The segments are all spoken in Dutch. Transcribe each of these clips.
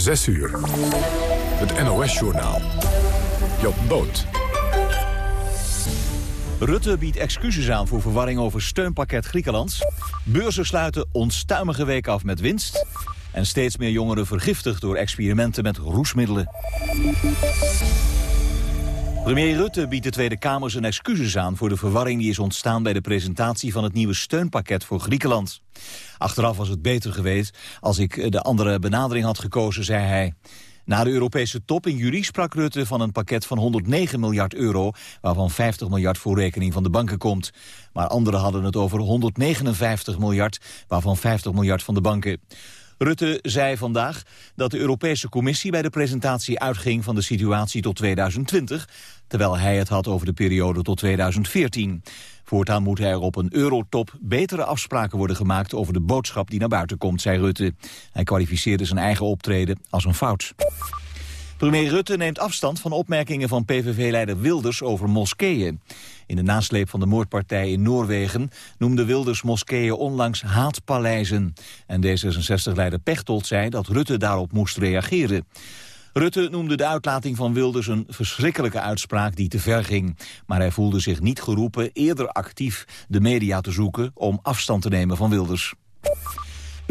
6 uur. Het NOS-journaal. Job Boot. Rutte biedt excuses aan voor verwarring over steunpakket Griekenland. Beurzen sluiten onstuimige week af met winst. En steeds meer jongeren vergiftigd door experimenten met roesmiddelen. Premier Rutte biedt de Tweede Kamer zijn excuses aan voor de verwarring die is ontstaan bij de presentatie van het nieuwe steunpakket voor Griekenland. Achteraf was het beter geweest als ik de andere benadering had gekozen, zei hij. Na de Europese top in juli sprak Rutte van een pakket van 109 miljard euro, waarvan 50 miljard voor rekening van de banken komt. Maar anderen hadden het over 159 miljard, waarvan 50 miljard van de banken. Rutte zei vandaag dat de Europese Commissie bij de presentatie uitging van de situatie tot 2020, terwijl hij het had over de periode tot 2014. Voortaan moet er op een eurotop betere afspraken worden gemaakt over de boodschap die naar buiten komt, zei Rutte. Hij kwalificeerde zijn eigen optreden als een fout. Premier Rutte neemt afstand van opmerkingen van PVV-leider Wilders over moskeeën. In de nasleep van de moordpartij in Noorwegen noemde Wilders moskeeën onlangs haatpaleizen. En D66-leider Pechtold zei dat Rutte daarop moest reageren. Rutte noemde de uitlating van Wilders een verschrikkelijke uitspraak die te ver ging. Maar hij voelde zich niet geroepen eerder actief de media te zoeken om afstand te nemen van Wilders.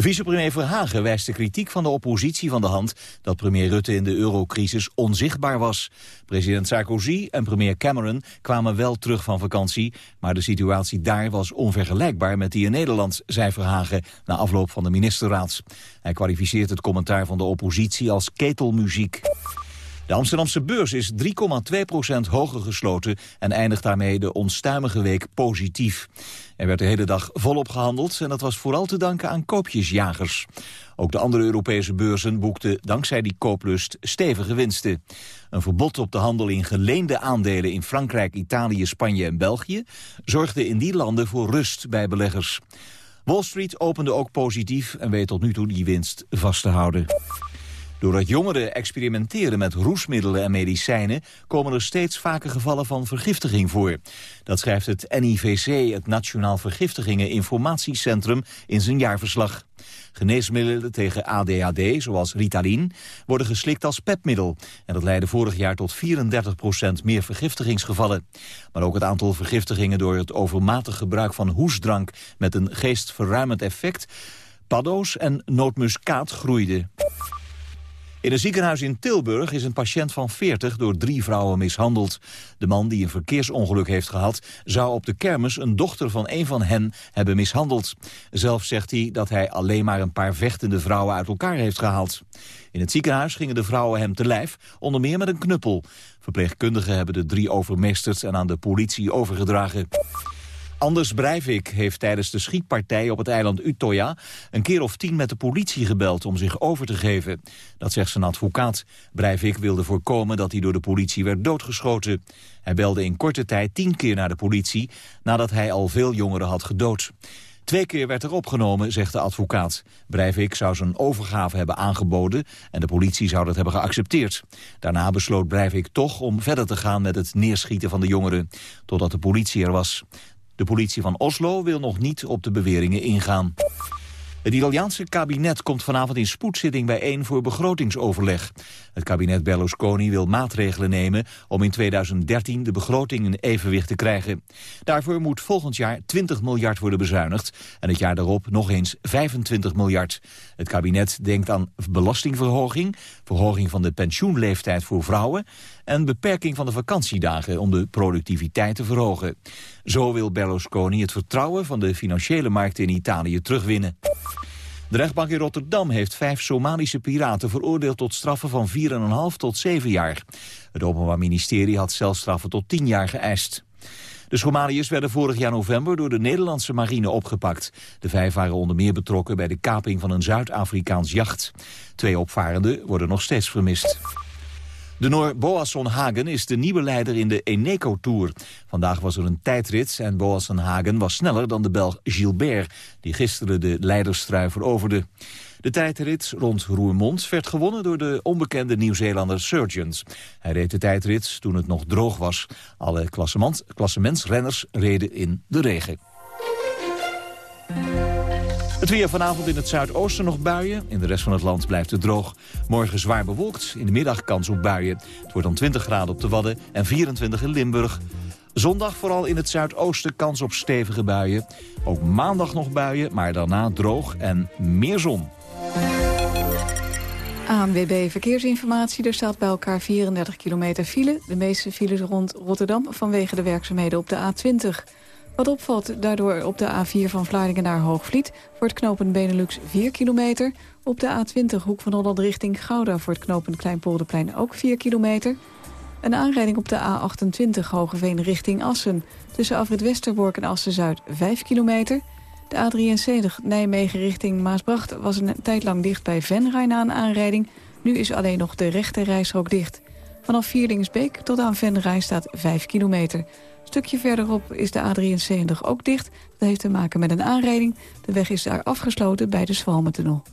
Vicepremier Verhagen wijst de kritiek van de oppositie van de hand dat premier Rutte in de eurocrisis onzichtbaar was. President Sarkozy en premier Cameron kwamen wel terug van vakantie, maar de situatie daar was onvergelijkbaar met die in Nederland, zei Verhagen na afloop van de ministerraad. Hij kwalificeert het commentaar van de oppositie als ketelmuziek. De Amsterdamse beurs is 3,2% hoger gesloten en eindigt daarmee de onstuimige week positief. Er werd de hele dag volop gehandeld en dat was vooral te danken aan koopjesjagers. Ook de andere Europese beurzen boekten dankzij die kooplust stevige winsten. Een verbod op de handel in geleende aandelen in Frankrijk, Italië, Spanje en België zorgde in die landen voor rust bij beleggers. Wall Street opende ook positief en weet tot nu toe die winst vast te houden. Doordat jongeren experimenteren met roesmiddelen en medicijnen... komen er steeds vaker gevallen van vergiftiging voor. Dat schrijft het NIVC, het Nationaal Vergiftigingen Informatiecentrum... in zijn jaarverslag. Geneesmiddelen tegen ADHD, zoals Ritalin, worden geslikt als pepmiddel. En dat leidde vorig jaar tot 34% meer vergiftigingsgevallen. Maar ook het aantal vergiftigingen door het overmatig gebruik van hoesdrank... met een geestverruimend effect, paddo's en nootmuskaat groeide. In een ziekenhuis in Tilburg is een patiënt van 40 door drie vrouwen mishandeld. De man die een verkeersongeluk heeft gehad... zou op de kermis een dochter van een van hen hebben mishandeld. Zelf zegt hij dat hij alleen maar een paar vechtende vrouwen uit elkaar heeft gehaald. In het ziekenhuis gingen de vrouwen hem te lijf, onder meer met een knuppel. Verpleegkundigen hebben de drie overmeesterd en aan de politie overgedragen. Anders Breivik heeft tijdens de schietpartij op het eiland Utoya... een keer of tien met de politie gebeld om zich over te geven. Dat zegt zijn advocaat. Breivik wilde voorkomen dat hij door de politie werd doodgeschoten. Hij belde in korte tijd tien keer naar de politie... nadat hij al veel jongeren had gedood. Twee keer werd er opgenomen, zegt de advocaat. Breivik zou zijn overgave hebben aangeboden en de politie zou dat hebben geaccepteerd. Daarna besloot Breivik toch om verder te gaan met het neerschieten van de jongeren, totdat de politie er was. De politie van Oslo wil nog niet op de beweringen ingaan. Het Italiaanse kabinet komt vanavond in spoedzitting bijeen voor begrotingsoverleg. Het kabinet Berlusconi wil maatregelen nemen om in 2013 de begroting in evenwicht te krijgen. Daarvoor moet volgend jaar 20 miljard worden bezuinigd en het jaar daarop nog eens 25 miljard. Het kabinet denkt aan belastingverhoging, verhoging van de pensioenleeftijd voor vrouwen en beperking van de vakantiedagen om de productiviteit te verhogen. Zo wil Berlusconi het vertrouwen van de financiële markt in Italië terugwinnen. De rechtbank in Rotterdam heeft vijf Somalische piraten veroordeeld tot straffen van 4,5 tot 7 jaar. Het Openbaar Ministerie had celstraffen tot 10 jaar geëist. De Somaliërs werden vorig jaar november door de Nederlandse marine opgepakt. De vijf waren onder meer betrokken bij de kaping van een Zuid-Afrikaans jacht. Twee opvarenden worden nog steeds vermist. De Noor Boasson Hagen is de nieuwe leider in de Eneco Tour. Vandaag was er een tijdrit en Boasson Hagen was sneller dan de Belg Gilbert... die gisteren de leiderstrui veroverde. De tijdrit rond Roermond werd gewonnen door de onbekende Nieuw-Zeelander Surgeons. Hij reed de tijdrit toen het nog droog was. Alle klassementsrenners reden in de regen. Het weer vanavond in het zuidoosten nog buien. In de rest van het land blijft het droog. Morgen zwaar bewolkt. In de middag kans op buien. Het wordt dan 20 graden op de Wadden en 24 in Limburg. Zondag vooral in het zuidoosten kans op stevige buien. Ook maandag nog buien, maar daarna droog en meer zon. ANWB Verkeersinformatie. Er staat bij elkaar 34 kilometer file. De meeste files rond Rotterdam vanwege de werkzaamheden op de A20. Wat opvalt daardoor op de A4 van Vlaardingen naar Hoogvliet... voor het knooppunt Benelux 4 kilometer. Op de A20 Hoek van Holland richting Gouda... voor het knooppunt Kleinpolderplein ook 4 kilometer. Een aanrijding op de A28 Hogeveen richting Assen. Tussen Afrit Westerbork en Assen-Zuid 5 kilometer. De A73 Nijmegen richting Maasbracht was een tijd lang dicht bij Venray na een aanrijding. Nu is alleen nog de rechte rijstrook dicht. Vanaf Vierlingsbeek tot aan Venray staat 5 kilometer. Stukje verderop is de A73 ook dicht. Dat heeft te maken met een aanrijding. De weg is daar afgesloten bij de Zwalmentunnel.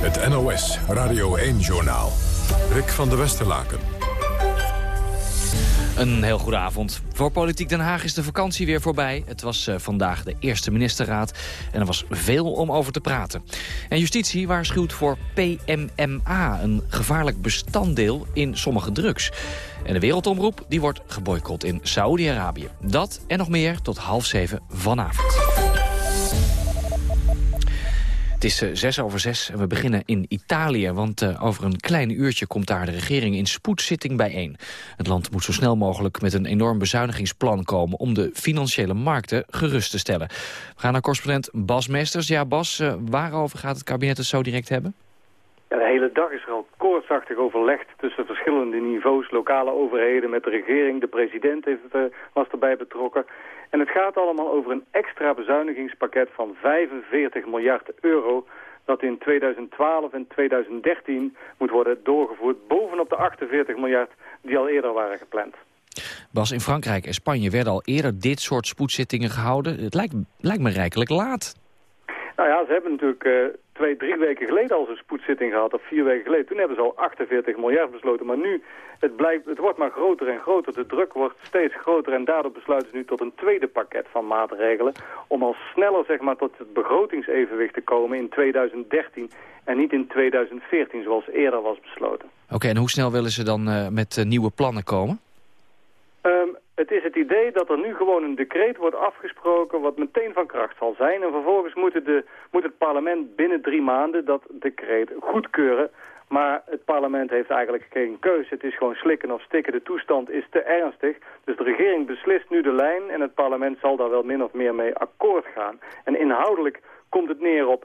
Het NOS Radio 1-journaal. Rick van der Westerlaken. Een heel goede avond. Voor Politiek Den Haag is de vakantie weer voorbij. Het was uh, vandaag de eerste ministerraad en er was veel om over te praten. En justitie waarschuwt voor PMMA, een gevaarlijk bestanddeel in sommige drugs. En de wereldomroep die wordt geboycott in Saoedi-Arabië. Dat en nog meer tot half zeven vanavond. Het is uh, zes over zes en we beginnen in Italië. Want uh, over een klein uurtje komt daar de regering in spoedzitting bijeen. Het land moet zo snel mogelijk met een enorm bezuinigingsplan komen... om de financiële markten gerust te stellen. We gaan naar correspondent Bas Meesters. Ja, Bas, uh, waarover gaat het kabinet het zo direct hebben? De hele dag is er al koortsachtig overlegd tussen verschillende niveaus, lokale overheden met de regering. De president heeft, was erbij betrokken. En het gaat allemaal over een extra bezuinigingspakket van 45 miljard euro... dat in 2012 en 2013 moet worden doorgevoerd... bovenop de 48 miljard die al eerder waren gepland. Bas, in Frankrijk en Spanje werden al eerder dit soort spoedzittingen gehouden. Het lijkt, lijkt me rijkelijk laat. Nou ja, ze hebben natuurlijk uh, twee, drie weken geleden al zo'n spoedzitting gehad, of vier weken geleden. Toen hebben ze al 48 miljard besloten. Maar nu, het, blijft, het wordt maar groter en groter. De druk wordt steeds groter en daardoor besluiten ze nu tot een tweede pakket van maatregelen. Om al sneller zeg maar, tot het begrotingsevenwicht te komen in 2013 en niet in 2014 zoals eerder was besloten. Oké, en hoe snel willen ze dan uh, met uh, nieuwe plannen komen? Het is het idee dat er nu gewoon een decreet wordt afgesproken wat meteen van kracht zal zijn. En vervolgens moet, de, moet het parlement binnen drie maanden dat decreet goedkeuren. Maar het parlement heeft eigenlijk geen keuze. Het is gewoon slikken of stikken. De toestand is te ernstig. Dus de regering beslist nu de lijn en het parlement zal daar wel min of meer mee akkoord gaan. En inhoudelijk komt het neer op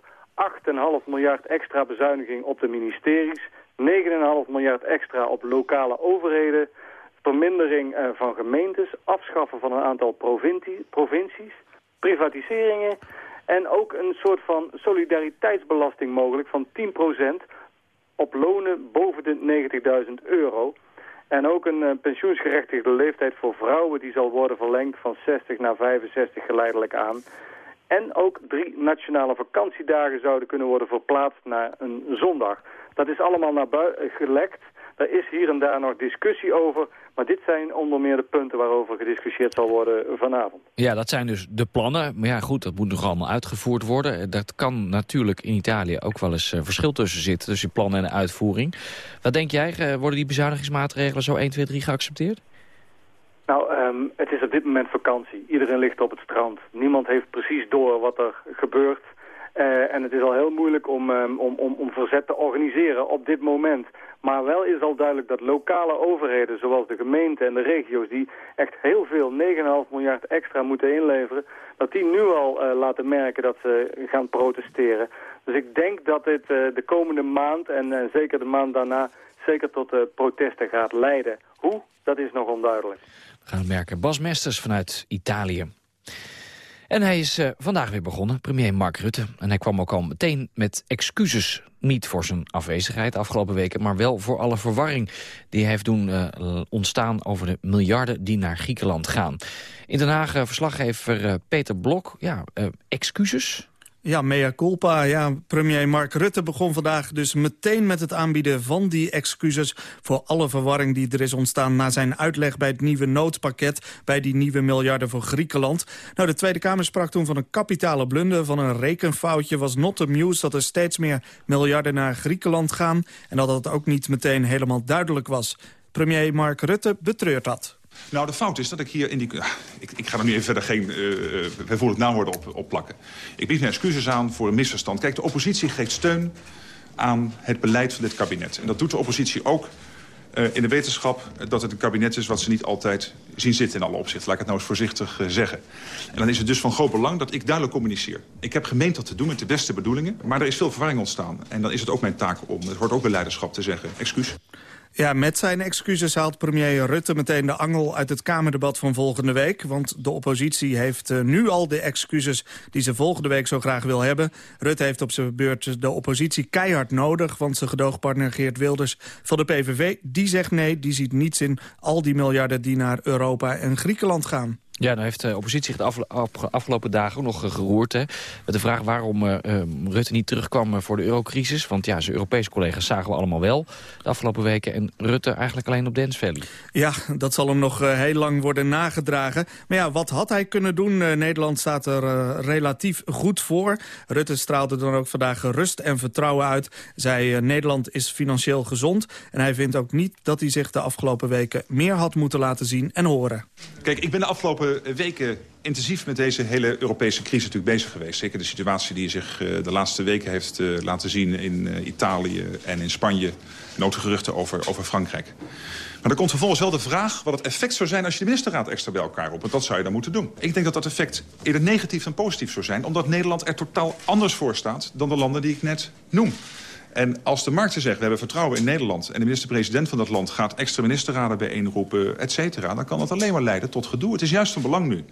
8,5 miljard extra bezuiniging op de ministeries, 9,5 miljard extra op lokale overheden, vermindering uh, van gemeentes, afschaffen van een aantal provincie, provincies, privatiseringen en ook een soort van solidariteitsbelasting mogelijk van 10% op lonen boven de 90.000 euro. En ook een uh, pensioensgerechtigde leeftijd voor vrouwen die zal worden verlengd van 60 naar 65 geleidelijk aan. En ook drie nationale vakantiedagen zouden kunnen worden verplaatst naar een zondag. Dat is allemaal naar buiten gelekt. Er is hier en daar nog discussie over. Maar dit zijn onder meer de punten waarover gediscussieerd zal worden vanavond. Ja, dat zijn dus de plannen. Maar ja, goed, dat moet nog allemaal uitgevoerd worden. Dat kan natuurlijk in Italië ook wel eens uh, verschil tussen zitten... tussen plannen en uitvoering. Wat denk jij, uh, worden die bezuinigingsmaatregelen zo 1, 2, 3 geaccepteerd? Nou, um, het is op dit moment vakantie. Iedereen ligt op het strand. Niemand heeft precies door wat er gebeurt. Uh, en het is al heel moeilijk om, um, om, om, om verzet te organiseren op dit moment. Maar wel is al duidelijk dat lokale overheden, zoals de gemeenten en de regio's... die echt heel veel, 9,5 miljard extra moeten inleveren... dat die nu al uh, laten merken dat ze gaan protesteren. Dus ik denk dat dit uh, de komende maand en zeker de maand daarna... zeker tot protesten gaat leiden. Hoe? Dat is nog onduidelijk. We gaan merken. Bas Mesters vanuit Italië. En hij is uh, vandaag weer begonnen, premier Mark Rutte. En hij kwam ook al meteen met excuses. Niet voor zijn afwezigheid afgelopen weken... maar wel voor alle verwarring die hij heeft doen uh, ontstaan... over de miljarden die naar Griekenland gaan. In Den Haag uh, verslaggever Peter Blok. Ja, excuses? Ja, mea culpa. Ja, premier Mark Rutte begon vandaag dus meteen met het aanbieden van die excuses... voor alle verwarring die er is ontstaan na zijn uitleg bij het nieuwe noodpakket... bij die nieuwe miljarden voor Griekenland. Nou, de Tweede Kamer sprak toen van een kapitale blunder, van een rekenfoutje. Was not amused dat er steeds meer miljarden naar Griekenland gaan... en dat dat ook niet meteen helemaal duidelijk was. Premier Mark Rutte betreurt dat. Nou, de fout is dat ik hier in die... Ik, ik ga er nu even verder geen uh, bijvoorbeeld naamwoorden op, op plakken. Ik bied mijn excuses aan voor een misverstand. Kijk, de oppositie geeft steun aan het beleid van dit kabinet. En dat doet de oppositie ook uh, in de wetenschap dat het een kabinet is... wat ze niet altijd zien zitten in alle opzichten. Laat ik het nou eens voorzichtig zeggen. En dan is het dus van groot belang dat ik duidelijk communiceer. Ik heb gemeend dat te doen met de beste bedoelingen. Maar er is veel verwarring ontstaan. En dan is het ook mijn taak om, het wordt ook bij leiderschap te zeggen... excuus. Ja, met zijn excuses haalt premier Rutte meteen de angel uit het Kamerdebat van volgende week. Want de oppositie heeft uh, nu al de excuses die ze volgende week zo graag wil hebben. Rutte heeft op zijn beurt de oppositie keihard nodig. Want zijn gedoogpartner Geert Wilders van de PVV, die zegt nee. Die ziet niets in al die miljarden die naar Europa en Griekenland gaan. Ja, nou heeft de oppositie zich de afgelopen dagen ook nog geroerd. Hè, met de vraag waarom uh, Rutte niet terugkwam voor de eurocrisis. Want ja, zijn Europese collega's zagen we allemaal wel de afgelopen weken. En Rutte eigenlijk alleen op Dance Valley. Ja, dat zal hem nog heel lang worden nagedragen. Maar ja, wat had hij kunnen doen? Nederland staat er relatief goed voor. Rutte straalde dan ook vandaag rust en vertrouwen uit. Zei Nederland is financieel gezond. En hij vindt ook niet dat hij zich de afgelopen weken meer had moeten laten zien en horen. Kijk, ik ben de afgelopen weken intensief met deze hele Europese crisis natuurlijk bezig geweest. Zeker de situatie die zich uh, de laatste weken heeft uh, laten zien in Italië en in Spanje. En ook de geruchten over, over Frankrijk. Maar er komt vervolgens wel de vraag wat het effect zou zijn... als je de ministerraad extra bij elkaar roept. Want dat zou je dan moeten doen. Ik denk dat dat effect eerder negatief dan positief zou zijn... omdat Nederland er totaal anders voor staat dan de landen die ik net noem. En als de markten zeggen, we hebben vertrouwen in Nederland... en de minister-president van dat land gaat extra ministerraden bijeenroepen, et cetera... dan kan dat alleen maar leiden tot gedoe. Het is juist van belang nu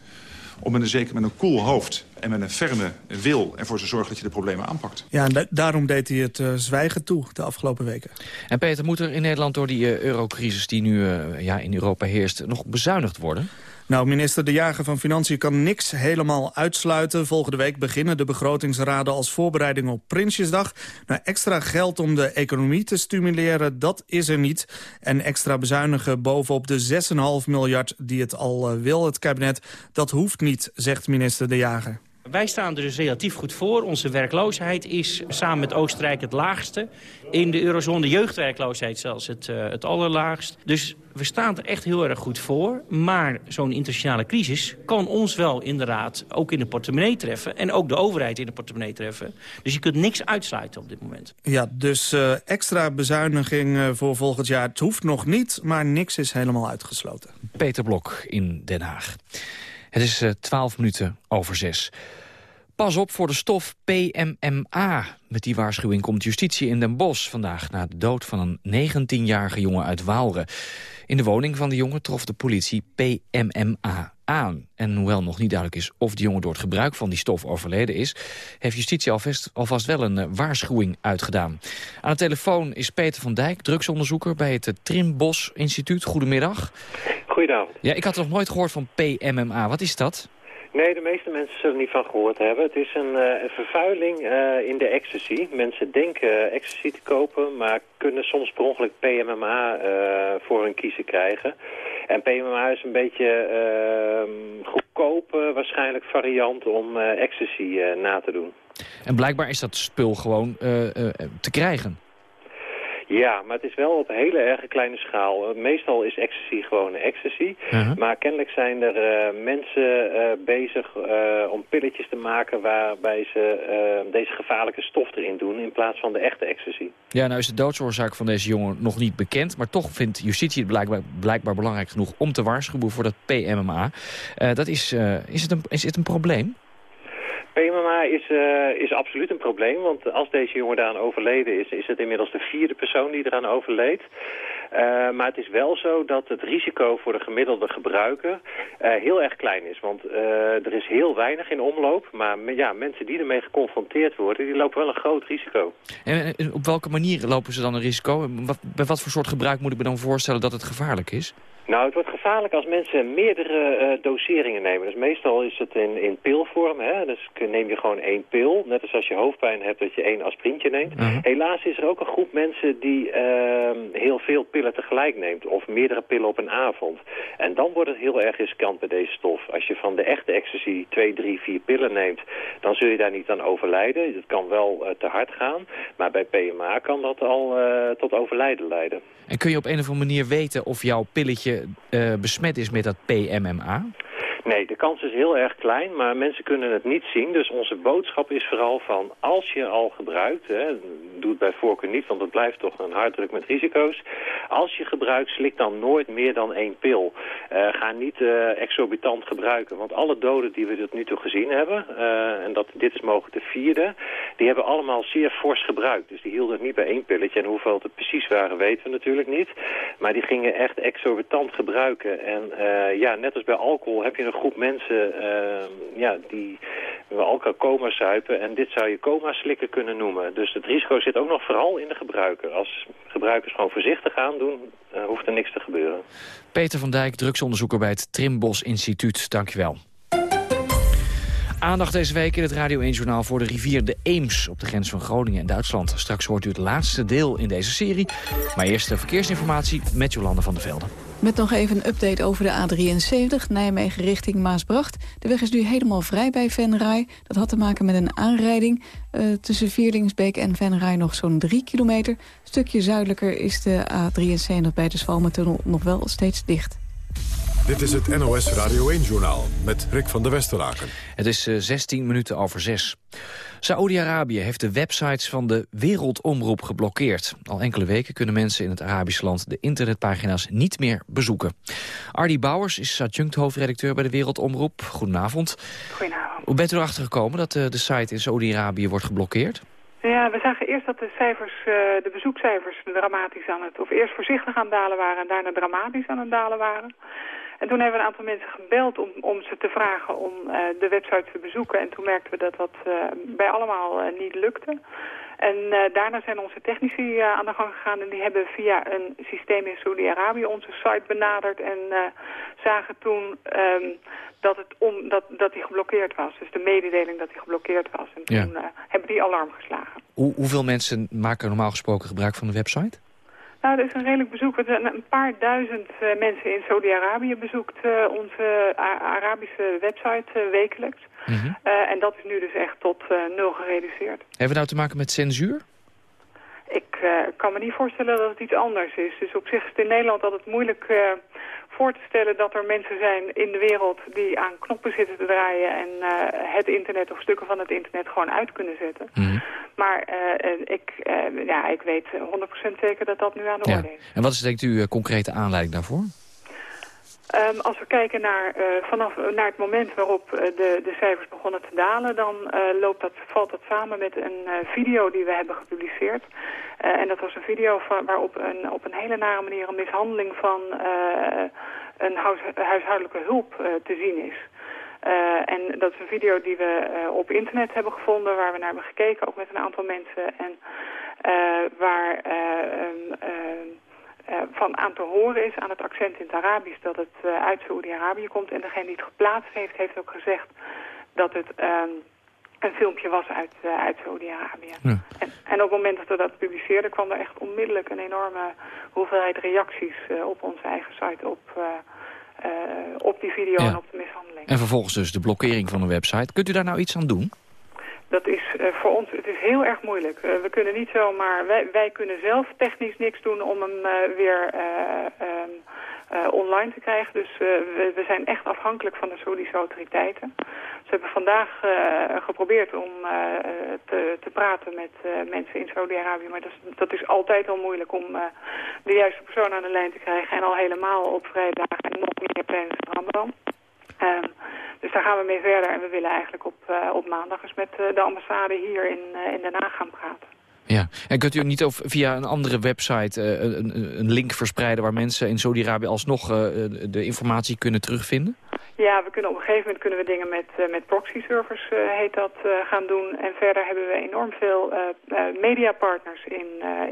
om met een, zeker met een koel cool hoofd en met een ferme wil... ervoor te zorgen dat je de problemen aanpakt. Ja, en daarom deed hij het uh, zwijgen toe de afgelopen weken. En Peter, moet er in Nederland door die uh, eurocrisis die nu uh, ja, in Europa heerst... nog bezuinigd worden? Nou, minister De Jager van Financiën kan niks helemaal uitsluiten. Volgende week beginnen de begrotingsraden als voorbereiding op Prinsjesdag. Nou, extra geld om de economie te stimuleren, dat is er niet. En extra bezuinigen bovenop de 6,5 miljard die het al uh, wil, het kabinet... dat hoeft niet, zegt minister De Jager. Wij staan er dus relatief goed voor. Onze werkloosheid is samen met Oostenrijk het laagste. In de eurozone de jeugdwerkloosheid zelfs het, uh, het allerlaagst. Dus we staan er echt heel erg goed voor. Maar zo'n internationale crisis kan ons wel inderdaad ook in de portemonnee treffen. En ook de overheid in de portemonnee treffen. Dus je kunt niks uitsluiten op dit moment. Ja, dus uh, extra bezuiniging voor volgend jaar. Het hoeft nog niet, maar niks is helemaal uitgesloten. Peter Blok in Den Haag. Het is uh, 12 minuten over 6. Pas op voor de stof PMMA. Met die waarschuwing komt justitie in Den Bosch vandaag... na de dood van een 19-jarige jongen uit Waalre. In de woning van de jongen trof de politie PMMA aan. En hoewel nog niet duidelijk is of de jongen door het gebruik van die stof overleden is... heeft justitie alvast, alvast wel een uh, waarschuwing uitgedaan. Aan de telefoon is Peter van Dijk, drugsonderzoeker... bij het Trimbos Instituut. Goedemiddag. Goedenavond. Ja, ik had nog nooit gehoord van PMMA. Wat is dat? Nee, de meeste mensen zullen er niet van gehoord hebben. Het is een, uh, een vervuiling uh, in de ecstasy. Mensen denken ecstasy te kopen, maar kunnen soms per ongeluk PMMA voor hun kiezen krijgen. En PMMA is een beetje ehm, goedkope, waarschijnlijk variant om ecstasy na te doen. En blijkbaar is dat spul gewoon te krijgen? Ja, maar het is wel op een hele erg kleine schaal. Meestal is ecstasy gewoon ecstasy. Uh -huh. Maar kennelijk zijn er uh, mensen uh, bezig om pilletjes te maken... waarbij ze deze gevaarlijke stof erin doen in plaats van de echte ecstasy. Ja, nou is de doodsoorzaak van deze jongen nog niet bekend... maar toch vindt justitie het blijkbaar, blijkbaar belangrijk genoeg om te waarschuwen voor dat PMMA. dat is, is, het een, is het een probleem? PMMA is, uh, is absoluut een probleem, want als deze jongen daaraan overleden is, is het inmiddels de vierde persoon die eraan overleed. Uh, maar het is wel zo dat het risico voor de gemiddelde gebruiker uh, heel erg klein is. Want er is heel weinig in omloop, maar ja, mensen die ermee geconfronteerd worden, die lopen wel een groot risico. En, en op welke manier lopen ze dan een risico? Wat, bij wat voor soort gebruik moet ik me dan voorstellen dat het gevaarlijk is? Nou, het wordt gevaarlijk als mensen meerdere uh, doseringen nemen. Dus meestal is het in, in pilvorm. Hè? Dus neem je gewoon één pil. Net als als je hoofdpijn hebt dat je één aspirintje neemt. Mhm. Helaas is er ook een groep mensen die uh, heel veel pillen tegelijk neemt. Of meerdere pillen op een avond. En dan wordt het heel erg riskant bij deze stof. Als je van de echte ecstasy twee, drie, vier pillen neemt... dan zul je daar niet aan overlijden. Het kan wel uh, te hard gaan. Maar bij PMA kan dat al uh, tot overlijden leiden. En kun je op een of andere manier weten of jouw pilletje uh, besmet is met dat PMMA? Nee, de kans is heel erg klein, maar mensen kunnen het niet zien. Dus onze boodschap is vooral van, als je al gebruikt... Hè, doe het bij voorkeur niet, want het blijft toch een harddruk met risico's. Als je gebruikt, slik dan nooit meer dan één pil. Uh, ga niet uh, exorbitant gebruiken, want alle doden die we tot nu toe gezien hebben... Uh, en dat, dit is mogelijk de vierde, die hebben allemaal zeer fors gebruikt. Dus die hielden het niet bij één pilletje. En hoeveel het precies waren, weten we natuurlijk niet. Maar die gingen echt exorbitant gebruiken. En ja, net als bij alcohol heb je een groep mensen ja, die alcohol coma zuipen. En dit zou je coma slikken kunnen noemen. Dus het risico zit ook nog vooral in de gebruiker. Als gebruikers gewoon voorzichtig aan doen, uh, hoeft er niks te gebeuren. Peter van Dijk, drugsonderzoeker bij het Trimbos Instituut. Dankjewel. Aandacht deze week in het Radio 1-journaal voor de rivier de Eems... op de grens van Groningen en Duitsland. Straks hoort u het laatste deel in deze serie. Maar eerst de verkeersinformatie met Jolande van der Velden. Met nog even een update over de A73, Nijmegen richting Maasbracht. De weg is nu helemaal vrij bij Venray. Dat had te maken met een aanrijding. Uh, tussen Vierlingsbeek en Venray nog zo'n 3 kilometer. Een stukje zuidelijker is de A73 bij de Zwalmentunnel nog wel steeds dicht. Dit is het NOS Radio 1-journaal met Rick van der Westerlaken. Het is uh, 16 minuten over 6. Saoedi-Arabië heeft de websites van de Wereldomroep geblokkeerd. Al enkele weken kunnen mensen in het Arabische land de internetpagina's niet meer bezoeken. Ardy Bouwers is adjunct hoofdredacteur bij de Wereldomroep. Goedenavond. Goedenavond. Hoe bent u erachter gekomen dat de, de site in Saoedi-Arabië wordt geblokkeerd? Ja, we zagen eerst dat de cijfers, uh, de bezoekcijfers dramatisch aan het... of eerst voorzichtig aan het dalen waren en daarna dramatisch aan het dalen waren. En toen hebben we een aantal mensen gebeld om, om ze te vragen om uh, de website te bezoeken. En toen merkten we dat dat uh, bij allemaal uh, niet lukte. En daarna zijn onze technici aan de gang gegaan en die hebben via een systeem in Saudi-Arabië onze site benaderd. En zagen toen um, dat, het om, dat, dat die geblokkeerd was. Dus de mededeling dat die geblokkeerd was. En toen ja. hebben die alarm geslagen. Hoe, hoeveel mensen maken normaal gesproken gebruik van de website? Nou, dat is een redelijk bezoek. Een paar duizend uh, mensen in Saudi-Arabië bezoekt uh, onze Arabische website wekelijks. Mm -hmm. en dat is nu dus echt tot nul gereduceerd. Hebben we nou te maken met censuur? Ik kan me niet voorstellen dat het iets anders is. Dus op zich is het in Nederland altijd moeilijk voor te stellen dat er mensen zijn in de wereld die aan knoppen zitten te draaien en uh, het internet of stukken van het internet gewoon uit kunnen zetten. Mm. Maar uh, ik, uh, ja, ik weet 100% zeker dat dat nu aan de ja. orde is. En wat is denkt u concrete aanleiding daarvoor? Um, als we kijken naar, uh, vanaf, naar het moment waarop uh, de, de cijfers begonnen te dalen... dan loopt dat, valt dat samen met een video die we hebben gepubliceerd. en dat was een video waarop een, op een hele nare manier een mishandeling van een huis, huishoudelijke hulp te zien is. en dat is een video die we op internet hebben gevonden... waar we naar hebben gekeken, ook met een aantal mensen. En waar... Um, uh, van aan te horen is aan het accent in het Arabisch dat het uh, uit Saoedi-Arabië komt. En degene die het geplaatst heeft, heeft ook gezegd dat het um, een filmpje was uit, uh, uit Saoedi-Arabië. Ja. En, en, op het moment dat we dat publiceerden kwam er echt onmiddellijk een enorme hoeveelheid reacties op onze eigen site op, op die video ja. en op de mishandeling. En vervolgens dus de blokkering van de website. Kunt u daar nou iets aan doen? Dat is uh, voor ons het is heel erg moeilijk. Uh, we kunnen niet zomaar, wij, wij kunnen zelf technisch niks doen om hem uh, weer um, online te krijgen. Dus we, we, zijn echt afhankelijk van de Saoedische autoriteiten. Ze hebben vandaag geprobeerd om te, te, praten met mensen in Saudi-Arabië. Maar dat is, dat is, altijd al moeilijk om de juiste persoon aan de lijn te krijgen. En al helemaal op vrijdagen en nog meer tijdens de Ramadan. Um, dus daar gaan we mee verder en we willen eigenlijk op, uh, op maandag eens met uh, de ambassade hier in, uh, in Den Haag gaan praten. Ja, en kunt u niet over, via een andere website een, een, link verspreiden... waar mensen in Saudi-Arabië alsnog de informatie kunnen terugvinden? Ja, we kunnen op een gegeven moment kunnen we dingen met, uh, met proxy servers uh, heet dat uh, gaan doen. En verder hebben we enorm veel mediapartners in,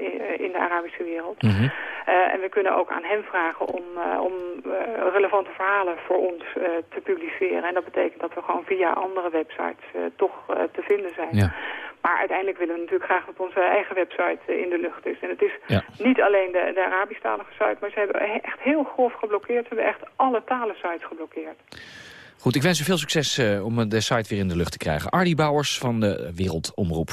in, in, de Arabische wereld. Mm -hmm. en we kunnen ook aan hen vragen om, om relevante verhalen voor ons te publiceren. En dat betekent dat we gewoon via andere websites toch te vinden zijn. Ja. Maar uiteindelijk willen we natuurlijk graag dat onze eigen website in de lucht is. En het is ja. niet alleen de, de Arabisch-talige site, maar ze hebben echt heel grof geblokkeerd. Ze hebben echt alle talen sites geblokkeerd. Goed, ik wens u veel succes uh, om de site weer in de lucht te krijgen. Ardy Bouwers van de Wereldomroep.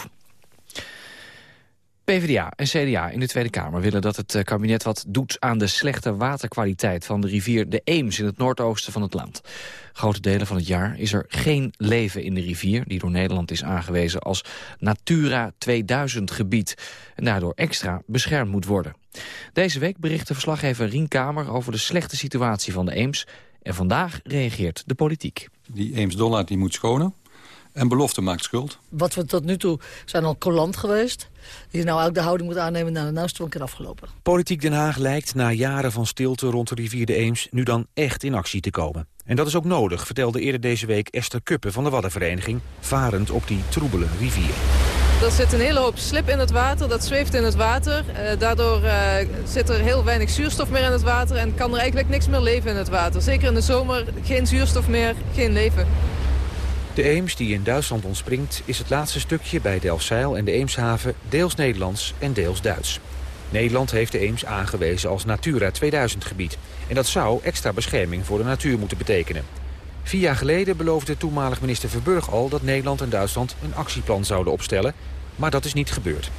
PvdA en CDA in de Tweede Kamer willen dat het kabinet wat doet aan de slechte waterkwaliteit van de rivier de Eems in het noordoosten van het land. Grote delen van het jaar is er geen leven in de rivier die door Nederland is aangewezen als Natura 2000 gebied en daardoor extra beschermd moet worden. Deze week berichtte verslaggever Rien Kamer over de slechte situatie van de Eems en vandaag reageert de politiek. Die Eems-Dollard die moet schonen. En belofte maakt schuld. Wat we tot nu toe zijn al collant geweest. Die nou ook de houding moet aannemen. Nou, nou is het een keer afgelopen. Politiek Den Haag lijkt na jaren van stilte rond de rivier de Eems... nu dan echt in actie te komen. En dat is ook nodig, vertelde eerder deze week Esther Kuppen van de Waddenvereniging... varend op die troebele rivier. Er zit een hele hoop slip in het water, dat zweeft in het water. Uh, daardoor uh, zit er heel weinig zuurstof meer in het water... en kan er eigenlijk niks meer leven in het water. Zeker in de zomer, geen zuurstof meer, geen leven. De Eems, die in Duitsland ontspringt, is het laatste stukje bij Delfzijl en de Eemshaven deels Nederlands en deels Duits. Nederland heeft de Eems aangewezen als Natura 2000 gebied. En dat zou extra bescherming voor de natuur moeten betekenen. Vier jaar geleden beloofde toenmalig minister Verburg al dat Nederland en Duitsland een actieplan zouden opstellen. Maar dat is niet gebeurd.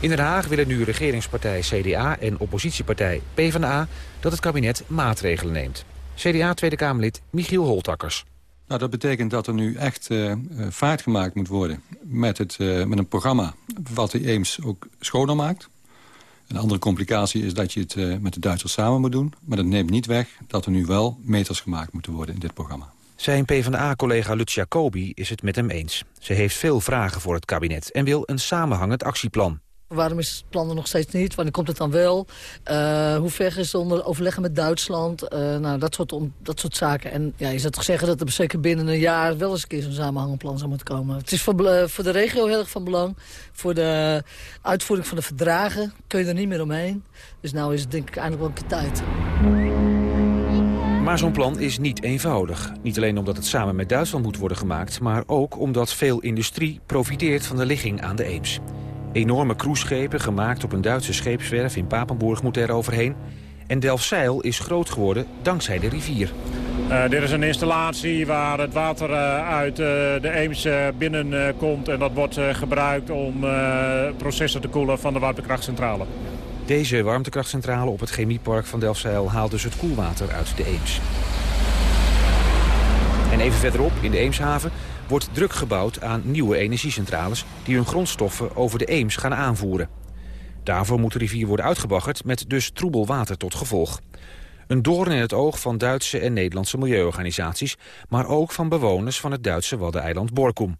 In Den Haag willen nu regeringspartij CDA en oppositiepartij PvdA dat het kabinet maatregelen neemt. CDA Tweede Kamerlid Michiel Holtakkers. Nou, dat betekent dat er nu echt uh, vaart gemaakt moet worden met, het, uh, met een programma wat de Eems ook schoner maakt. Een andere complicatie is dat je het met de Duitsers samen moet doen. Maar dat neemt niet weg dat er nu wel meters gemaakt moeten worden in dit programma. Zijn PvdA-collega Lutz Jacobi is het met hem eens. Ze heeft veel vragen voor het kabinet en wil een samenhangend actieplan. Waarom is het plan er nog steeds niet? Wanneer komt het dan wel? Uh, hoe ver is het onder overleggen met Duitsland? Uh, nou, dat soort, dat soort zaken. En ja, je zou toch zeggen dat er zeker binnen een jaar... wel eens een keer zo'n samenhangend plan zou moeten komen. Het is voor, uh, voor de regio heel erg van belang. Voor de uitvoering van de verdragen kun je er niet meer omheen. Dus nou is het denk ik eindelijk wel een keer tijd. Maar zo'n plan is niet eenvoudig. Niet alleen omdat het samen met Duitsland moet worden gemaakt... maar ook omdat veel industrie profiteert van de ligging aan de Eems. Enorme cruiseschepen, gemaakt op een Duitse scheepswerf in Papenburg, moeten er overheen. En Delfzijl is groot geworden dankzij de rivier. Uh, dit is een installatie waar het water uh, uit uh, de Eems binnenkomt. en dat wordt gebruikt om processen te koelen van de warmtekrachtcentrale. Deze warmtekrachtcentrale op het chemiepark van Delfzijl haalt dus het koelwater uit de Eems. En even verderop, in de Eemshaven, wordt druk gebouwd aan nieuwe energiecentrales... die hun grondstoffen over de Eems gaan aanvoeren. Daarvoor moet de rivier worden uitgebaggerd met dus troebel water tot gevolg. Een doorn in het oog van Duitse en Nederlandse milieuorganisaties... maar ook van bewoners van het Duitse waddeneiland Borkum.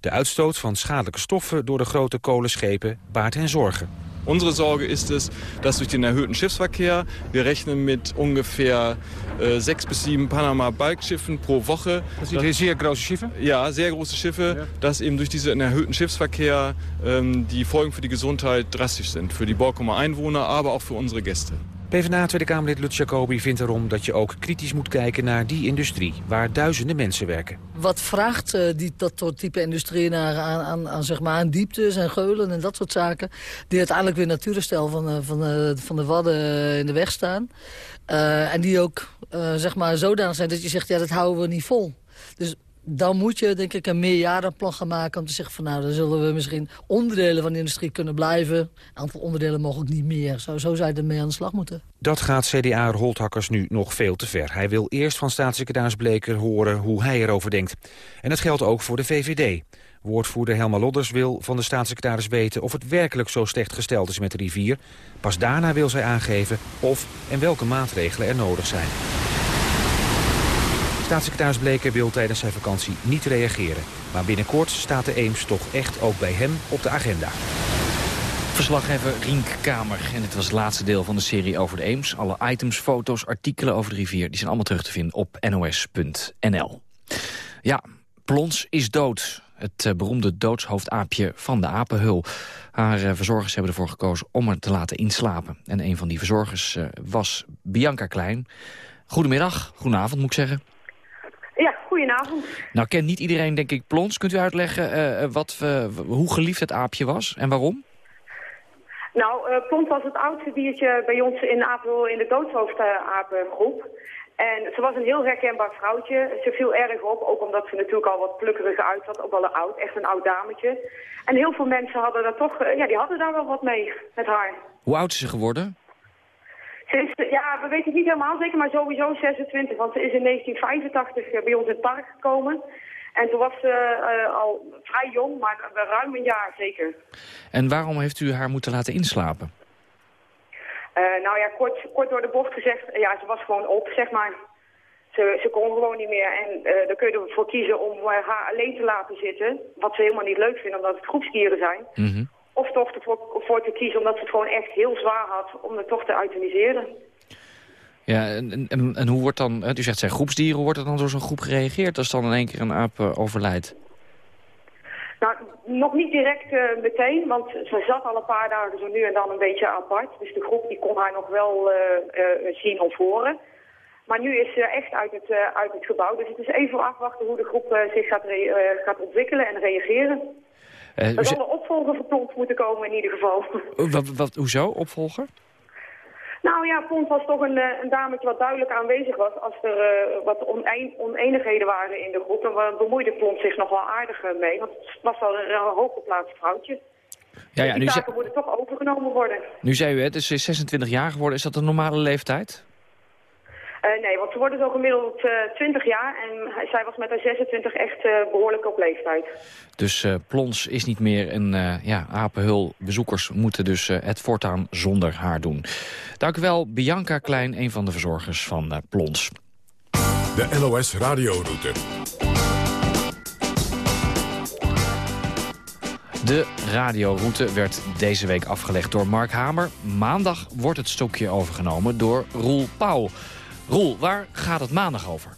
De uitstoot van schadelijke stoffen door de grote kolenschepen baart hen zorgen. Unsere Sorge ist es, dass durch den erhöhten Schiffsverkehr, wir rechnen mit ungefähr äh, sechs bis sieben Panama-Balkschiffen pro Woche. Das sind sehr große Schiffe? Ja, sehr große Schiffe, ja. dass eben durch diesen erhöhten Schiffsverkehr ähm, die Folgen für die Gesundheit drastisch sind. Für die Borkumer Einwohner, aber auch für unsere Gäste. PvdA Tweede Kamerlid Lutz Jacobi vindt erom dat je ook kritisch moet kijken naar die industrie, waar duizenden mensen werken. Wat vraagt uh, die, dat soort type industrie naar, aan, aan, zeg maar, dieptes en geulen en dat soort zaken, die uiteindelijk weer natuurstel van, uh, van, uh, van de wadden in de weg staan. en die ook zeg maar zodanig zijn dat je zegt, ja dat houden we niet vol. Dus dan moet je denk ik een meerjarenplan gaan maken... om te zeggen van nou, dan zullen we misschien onderdelen van de industrie kunnen blijven. Een aantal onderdelen mogen ook niet meer. Zo, zo zou je ermee aan de slag moeten. Dat gaat CDA Holthakkers nu nog veel te ver. Hij wil eerst van staatssecretaris Bleker horen hoe hij erover denkt. En dat geldt ook voor de VVD. Woordvoerder Helma Lodders wil van de staatssecretaris weten... of het werkelijk zo slecht gesteld is met de rivier. Pas daarna wil zij aangeven of en welke maatregelen er nodig zijn. Staatssecretaris Bleker wil tijdens zijn vakantie niet reageren. Maar binnenkort staat de Eems toch echt ook bij hem op de agenda. Verslaggever Rienk Kamer. En dit was het laatste deel van de serie over de Eems. Alle items, foto's, artikelen over de rivier... die zijn allemaal terug te vinden op nos.nl. Ja, Plons is dood. Het uh, beroemde doodshoofdaapje van de apenhul. Haar uh, verzorgers hebben ervoor gekozen om haar te laten inslapen. En een van die verzorgers uh, was Bianca Klein. Goedemiddag, goedenavond moet ik zeggen. Goedenavond. Nou kent niet iedereen denk ik Plons. Kunt u uitleggen wat, hoe geliefd het aapje was en waarom? Nou, uh, Plons was het oudste diertje bij ons in Apel in de doodshoofdapengroep. En ze was een heel herkenbaar vrouwtje. Ze viel erg op, ook omdat ze natuurlijk al wat plukkeriger uit had. Ook wel een oud, echt een oud dametje. En heel veel mensen hadden daar toch, ja, die hadden daar wel wat mee met haar. Hoe oud is ze geworden? Ze is, ja, we weten het niet helemaal zeker, maar sowieso 26. Want ze is in 1985 bij ons in het park gekomen. En toen was ze uh, al vrij jong, maar ruim een jaar zeker. En waarom heeft u haar moeten laten inslapen? Uh, nou ja, kort, kort door de bocht gezegd, ja, ze was gewoon op, zeg maar. Ze, ze kon gewoon niet meer. En uh, daar kun je ervoor kiezen om haar alleen te laten zitten. Wat ze helemaal niet leuk vinden, omdat het groepsdieren zijn. Mm -hmm. Of toch ervoor voor te kiezen, omdat ze het gewoon echt heel zwaar had, om het toch te euthaniseren. Ja, en, en, en, hoe wordt dan, u zegt zijn groepsdieren, hoe wordt er dan door zo'n groep gereageerd als dan in één keer een aap uh, overlijdt? Nou, nog niet direct uh, meteen, want ze zat al een paar dagen zo nu en dan een beetje apart. Dus de groep die kon haar nog wel uh, uh, zien of horen. Maar nu is ze echt uit het, uit het gebouw. Dus het is even afwachten hoe de groep zich gaat, gaat ontwikkelen en reageren. Er zal een opvolger verplompt moeten komen in ieder geval. Wat, wat, hoezo, opvolger? Nou ja, Pont was toch een, een dametje wat duidelijk aanwezig was als er uh, wat onein, oneenigheden waren in de groep. Dan bemoeide Pont zich nog wel aardig mee, want het was wel een, een hooggeplaatst vrouwtje. Ja, ja, die nu taken moeten toch overgenomen worden. Nu zei u, het is 26 jaar geworden. Is dat een normale leeftijd? Uh, nee, want ze worden zo gemiddeld uh, 20 jaar en zij was met haar 26 echt uh, behoorlijk op leeftijd. Dus uh, Plons is niet meer een ja, apenhul. Bezoekers moeten dus het voortaan zonder haar doen. Dank u wel, Bianca Klein, een van de verzorgers van Plons. De NOS Radioroute. De radioroute werd deze week afgelegd door Mark Hamer. Maandag wordt het stokje overgenomen door Roel Pauw. Roel, waar gaat het maandag over?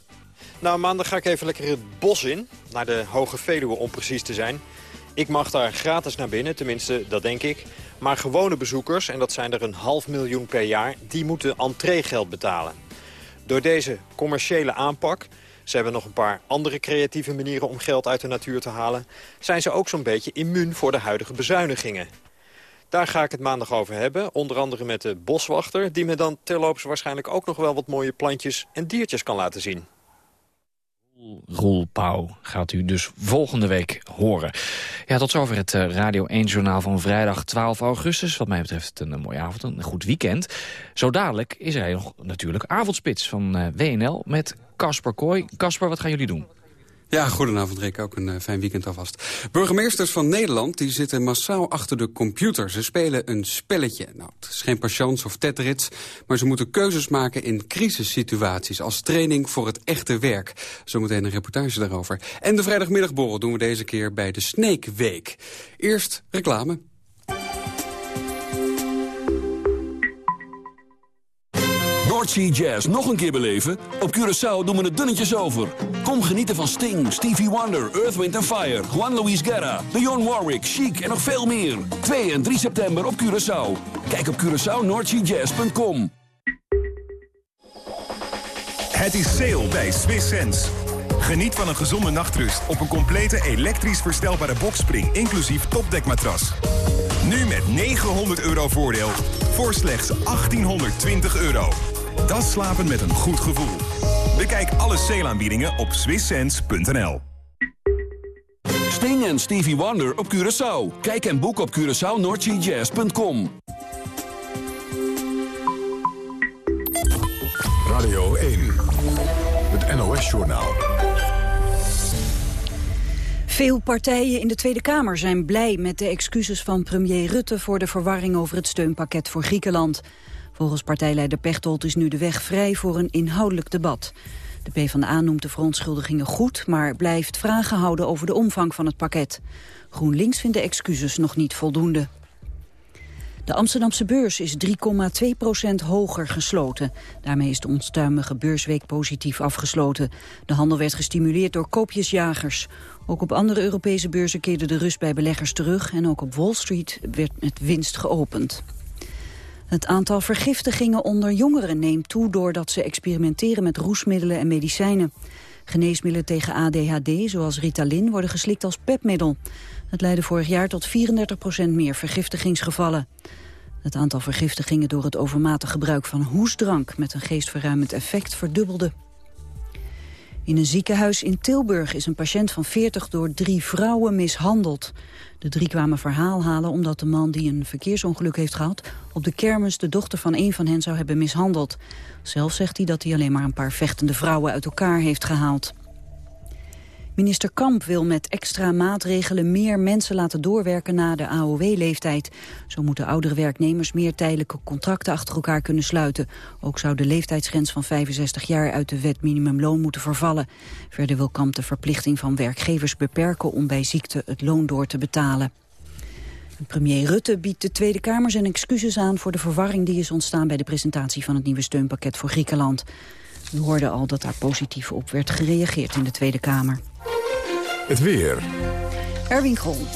Nou, maandag ga ik even lekker het bos in. Naar de Hoge Veluwe om precies te zijn. Ik mag daar gratis naar binnen, tenminste, dat denk ik. Maar gewone bezoekers, en dat zijn er een half miljoen per jaar... die moeten entreegeld betalen. Door deze commerciële aanpak... ze hebben nog een paar andere creatieve manieren om geld uit de natuur te halen... zijn ze ook zo'n beetje immuun voor de huidige bezuinigingen. Daar ga ik het maandag over hebben. Onder andere met de boswachter... die me dan terloops waarschijnlijk ook nog wel wat mooie plantjes en diertjes kan laten zien. Roel Pauw gaat u dus volgende week horen. Ja, tot zover het uh, Radio 1-journaal van vrijdag 12 augustus. Wat mij betreft een, een mooie avond, een goed weekend. Zo dadelijk is er nog natuurlijk avondspits van uh, WNL met Casper Kooi. Casper, wat gaan jullie doen? Ja, goedenavond Rick. Ook een uh, fijn weekend alvast. Burgemeesters van Nederland die zitten massaal achter de computer. Ze spelen een spelletje. Nou, het is geen patience of tetrits, maar ze moeten keuzes maken in crisissituaties... als training voor het echte werk. Zometeen een reportage daarover. En de vrijdagmiddagborrel doen we deze keer bij de Snake Week. Eerst reclame. Noordsea Jazz nog een keer beleven? Op Curaçao doen we het dunnetjes over. Kom genieten van Sting, Stevie Wonder, Earth, Wind Fire... Juan Luis Guerra, Dionne Warwick, Chic en nog veel meer. 2 en 3 september op Curaçao. Kijk op CuraçaoNoordseaJazz.com. Het is sale bij Swiss Sense. Geniet van een gezonde nachtrust op een complete elektrisch verstelbare boxspring... inclusief topdekmatras. Nu met 900 euro voordeel voor slechts 1820 euro. Dat slapen met een goed gevoel. Bekijk alle sale-aanbiedingen op swisssense.nl. Sting en Stevie Wonder op Curaçao. Kijk en boek op CuraçaoNoordseaJazz.com. Radio 1, het NOS-journaal. Veel partijen in de Tweede Kamer zijn blij met de excuses van premier Rutte voor de verwarring over het steunpakket voor Griekenland. Volgens partijleider Pechtold is nu de weg vrij voor een inhoudelijk debat. De PvdA noemt de verontschuldigingen goed, maar blijft vragen houden over de omvang van het pakket. GroenLinks vindt de excuses nog niet voldoende. De Amsterdamse beurs is 3,2% hoger gesloten. Daarmee is de onstuimige beursweek positief afgesloten. De handel werd gestimuleerd door koopjesjagers. Ook op andere Europese beurzen keerde de rust bij beleggers terug... en ook op Wall Street werd met winst geopend. Het aantal vergiftigingen onder jongeren neemt toe... doordat ze experimenteren met roesmiddelen en medicijnen. Geneesmiddelen tegen ADHD, zoals Ritalin, worden geslikt als pepmiddel. Het leidde vorig jaar tot 34% meer vergiftigingsgevallen. Het aantal vergiftigingen door het overmatig gebruik van hoesdrank... met een geestverruimend effect verdubbelde. In een ziekenhuis in Tilburg is een patiënt van 40 door drie vrouwen mishandeld. De drie kwamen verhaal halen omdat de man die een verkeersongeluk heeft gehad... op de kermis de dochter van een van hen zou hebben mishandeld. Zelf zegt hij dat hij alleen maar een paar vechtende vrouwen uit elkaar heeft gehaald. Minister Kamp wil met extra maatregelen meer mensen laten doorwerken na de AOW-leeftijd. Zo moeten oudere werknemers meer tijdelijke contracten achter elkaar kunnen sluiten. Ook zou de leeftijdsgrens van 65 jaar uit de wet minimumloon moeten vervallen. Verder wil Kamp de verplichting van werkgevers beperken om bij ziekte het loon door te betalen. Premier Rutte biedt de Tweede Kamer zijn excuses aan voor de verwarring die is ontstaan bij de presentatie van het nieuwe steunpakket voor Griekenland. We hoorden al dat daar positief op werd gereageerd in de Tweede Kamer. Het weer. Erwin Grol.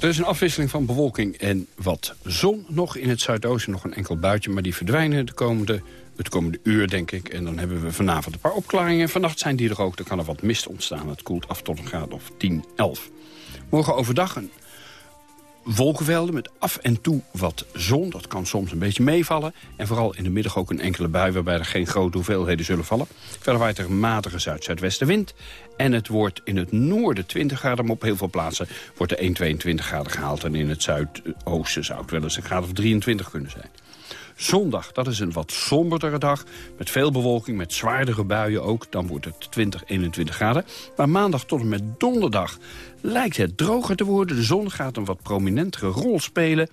Er is een afwisseling van bewolking en wat zon. Nog in het zuidoosten nog een enkel buitje, maar die verdwijnen de komende, het komende uur, denk ik. En dan hebben we vanavond een paar opklaringen. Vannacht zijn die er ook, er kan er wat mist ontstaan. Het koelt af tot een graad of 10, 11. Morgen overdag een wolkenvelden met af en toe wat zon. Dat kan soms een beetje meevallen. En vooral in de middag ook een enkele bui waarbij er geen grote hoeveelheden zullen vallen. Verder waait er een matige zuid-zuidwestenwind. En het wordt in het noorden 20 graden, maar op heel veel plaatsen wordt er 1, 22 graden gehaald. En in het zuidoosten zou het wel eens een graad of 23 kunnen zijn. Zondag, dat is een wat somberdere dag. Met veel bewolking, met zwaardere buien ook. Dan wordt het 20, 21 graden. Maar maandag tot en met donderdag lijkt het droger te worden. De zon gaat een wat prominentere rol spelen.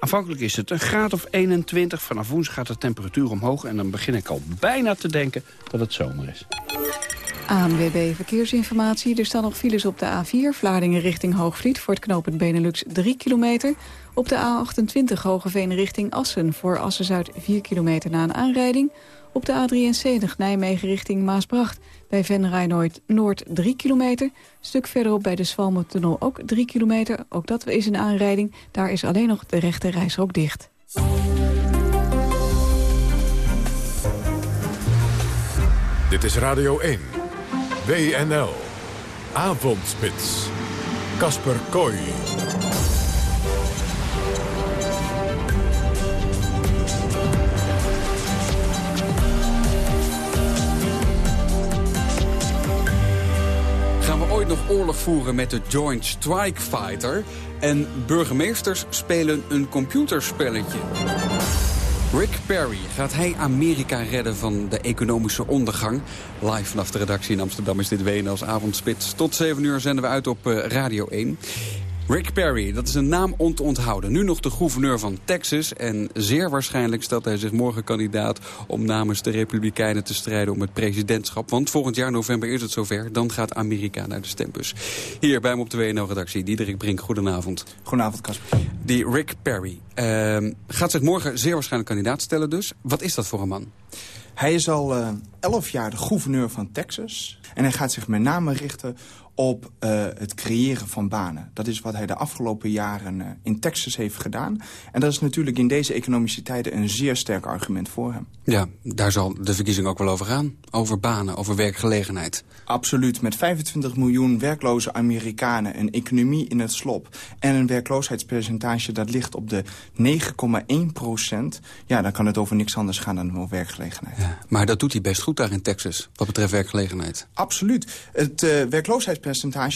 Aanvankelijk is het een graad of 21. Vanaf woensdag gaat de temperatuur omhoog. En dan begin ik al bijna te denken dat het zomer is. ANWB Verkeersinformatie. Er staan nog files op de A4, Vlaardingen richting Hoogvliet... voor het knooppunt Benelux 3 kilometer. Op de A28 Hogeveen richting Assen voor Assen-Zuid 4 kilometer na een aanrijding. Op de A73 Nijmegen richting Maasbracht bij Venray Noord 3 kilometer. stuk verderop bij de Zwalmentunnel ook 3 kilometer. Ook dat is een aanrijding. Daar is alleen nog de rechte reishok dicht. Dit is Radio 1. WNL. Avondspits. Kasper Kooi. Oorlog voeren met de Joint Strike Fighter? En burgemeesters spelen een computerspelletje. Rick Perry, gaat hij Amerika redden van de economische ondergang? Live vanaf de redactie in Amsterdam is dit WNL's avondspits. Tot 7 uur zenden we uit op eh, Radio 1. Rick Perry, dat is een naam om te onthouden. Nu nog de gouverneur van Texas. En zeer waarschijnlijk stelt hij zich morgen kandidaat... om namens de Republikeinen te strijden om het presidentschap. Want volgend jaar november is het zover. Dan gaat Amerika naar de stembus. Hier bij me op de WNO-redactie, Diederik Brink. Goedenavond. Goedenavond, Casper. Die Rick Perry uh, gaat zich morgen zeer waarschijnlijk kandidaat stellen dus. Wat is dat voor een man? Hij is al uh, elf jaar de gouverneur van Texas. En hij gaat zich met name richten op uh, het creëren van banen. Dat is wat hij de afgelopen jaren uh, in Texas heeft gedaan. En dat is natuurlijk in deze economische tijden een zeer sterk argument voor hem. Ja, daar zal de verkiezing ook wel over gaan. Over banen, over werkgelegenheid. Absoluut. Met 25 miljoen werkloze Amerikanen, een economie in het slop... en een werkloosheidspercentage dat ligt op de 9,1 procent... ja, dan kan het over niks anders gaan dan over werkgelegenheid. Ja, maar dat doet hij best goed daar in Texas, wat betreft werkgelegenheid. Absoluut. Het uh, werkloosheidspercentage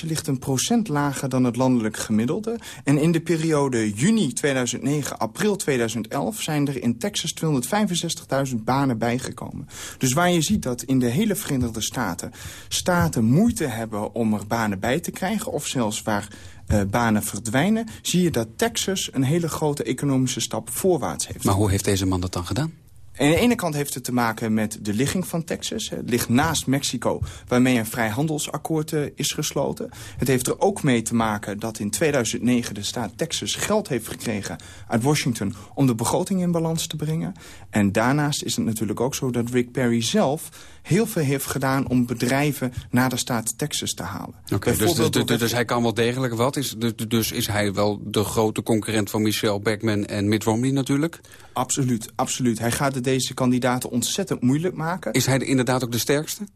ligt een procent lager dan het landelijk gemiddelde. En in de periode juni 2009, april 2011... zijn er in Texas 265.000 banen bijgekomen. Dus waar je ziet dat in de hele Verenigde Staten... staten moeite hebben om er banen bij te krijgen... of zelfs waar uh, banen verdwijnen... zie je dat Texas een hele grote economische stap voorwaarts heeft. Maar hoe heeft deze man dat dan gedaan? Aan de ene kant heeft het te maken met de ligging van Texas. Het ligt naast Mexico, waarmee een vrijhandelsakkoord uh, is gesloten. Het heeft er ook mee te maken dat in 2009 de staat Texas geld heeft gekregen uit Washington... om de begroting in balans te brengen. En daarnaast is het natuurlijk ook zo dat Rick Perry zelf heel veel heeft gedaan om bedrijven naar de staat Texas te halen. Oké, dus, dus, dus, dus, hij kan wel degelijk wat. Is, dus, dus is hij wel de grote concurrent van Michelle Beckman en Mitt Romney natuurlijk? Absoluut, absoluut. Hij gaat deze kandidaten ontzettend moeilijk maken. Is hij inderdaad ook de sterkste?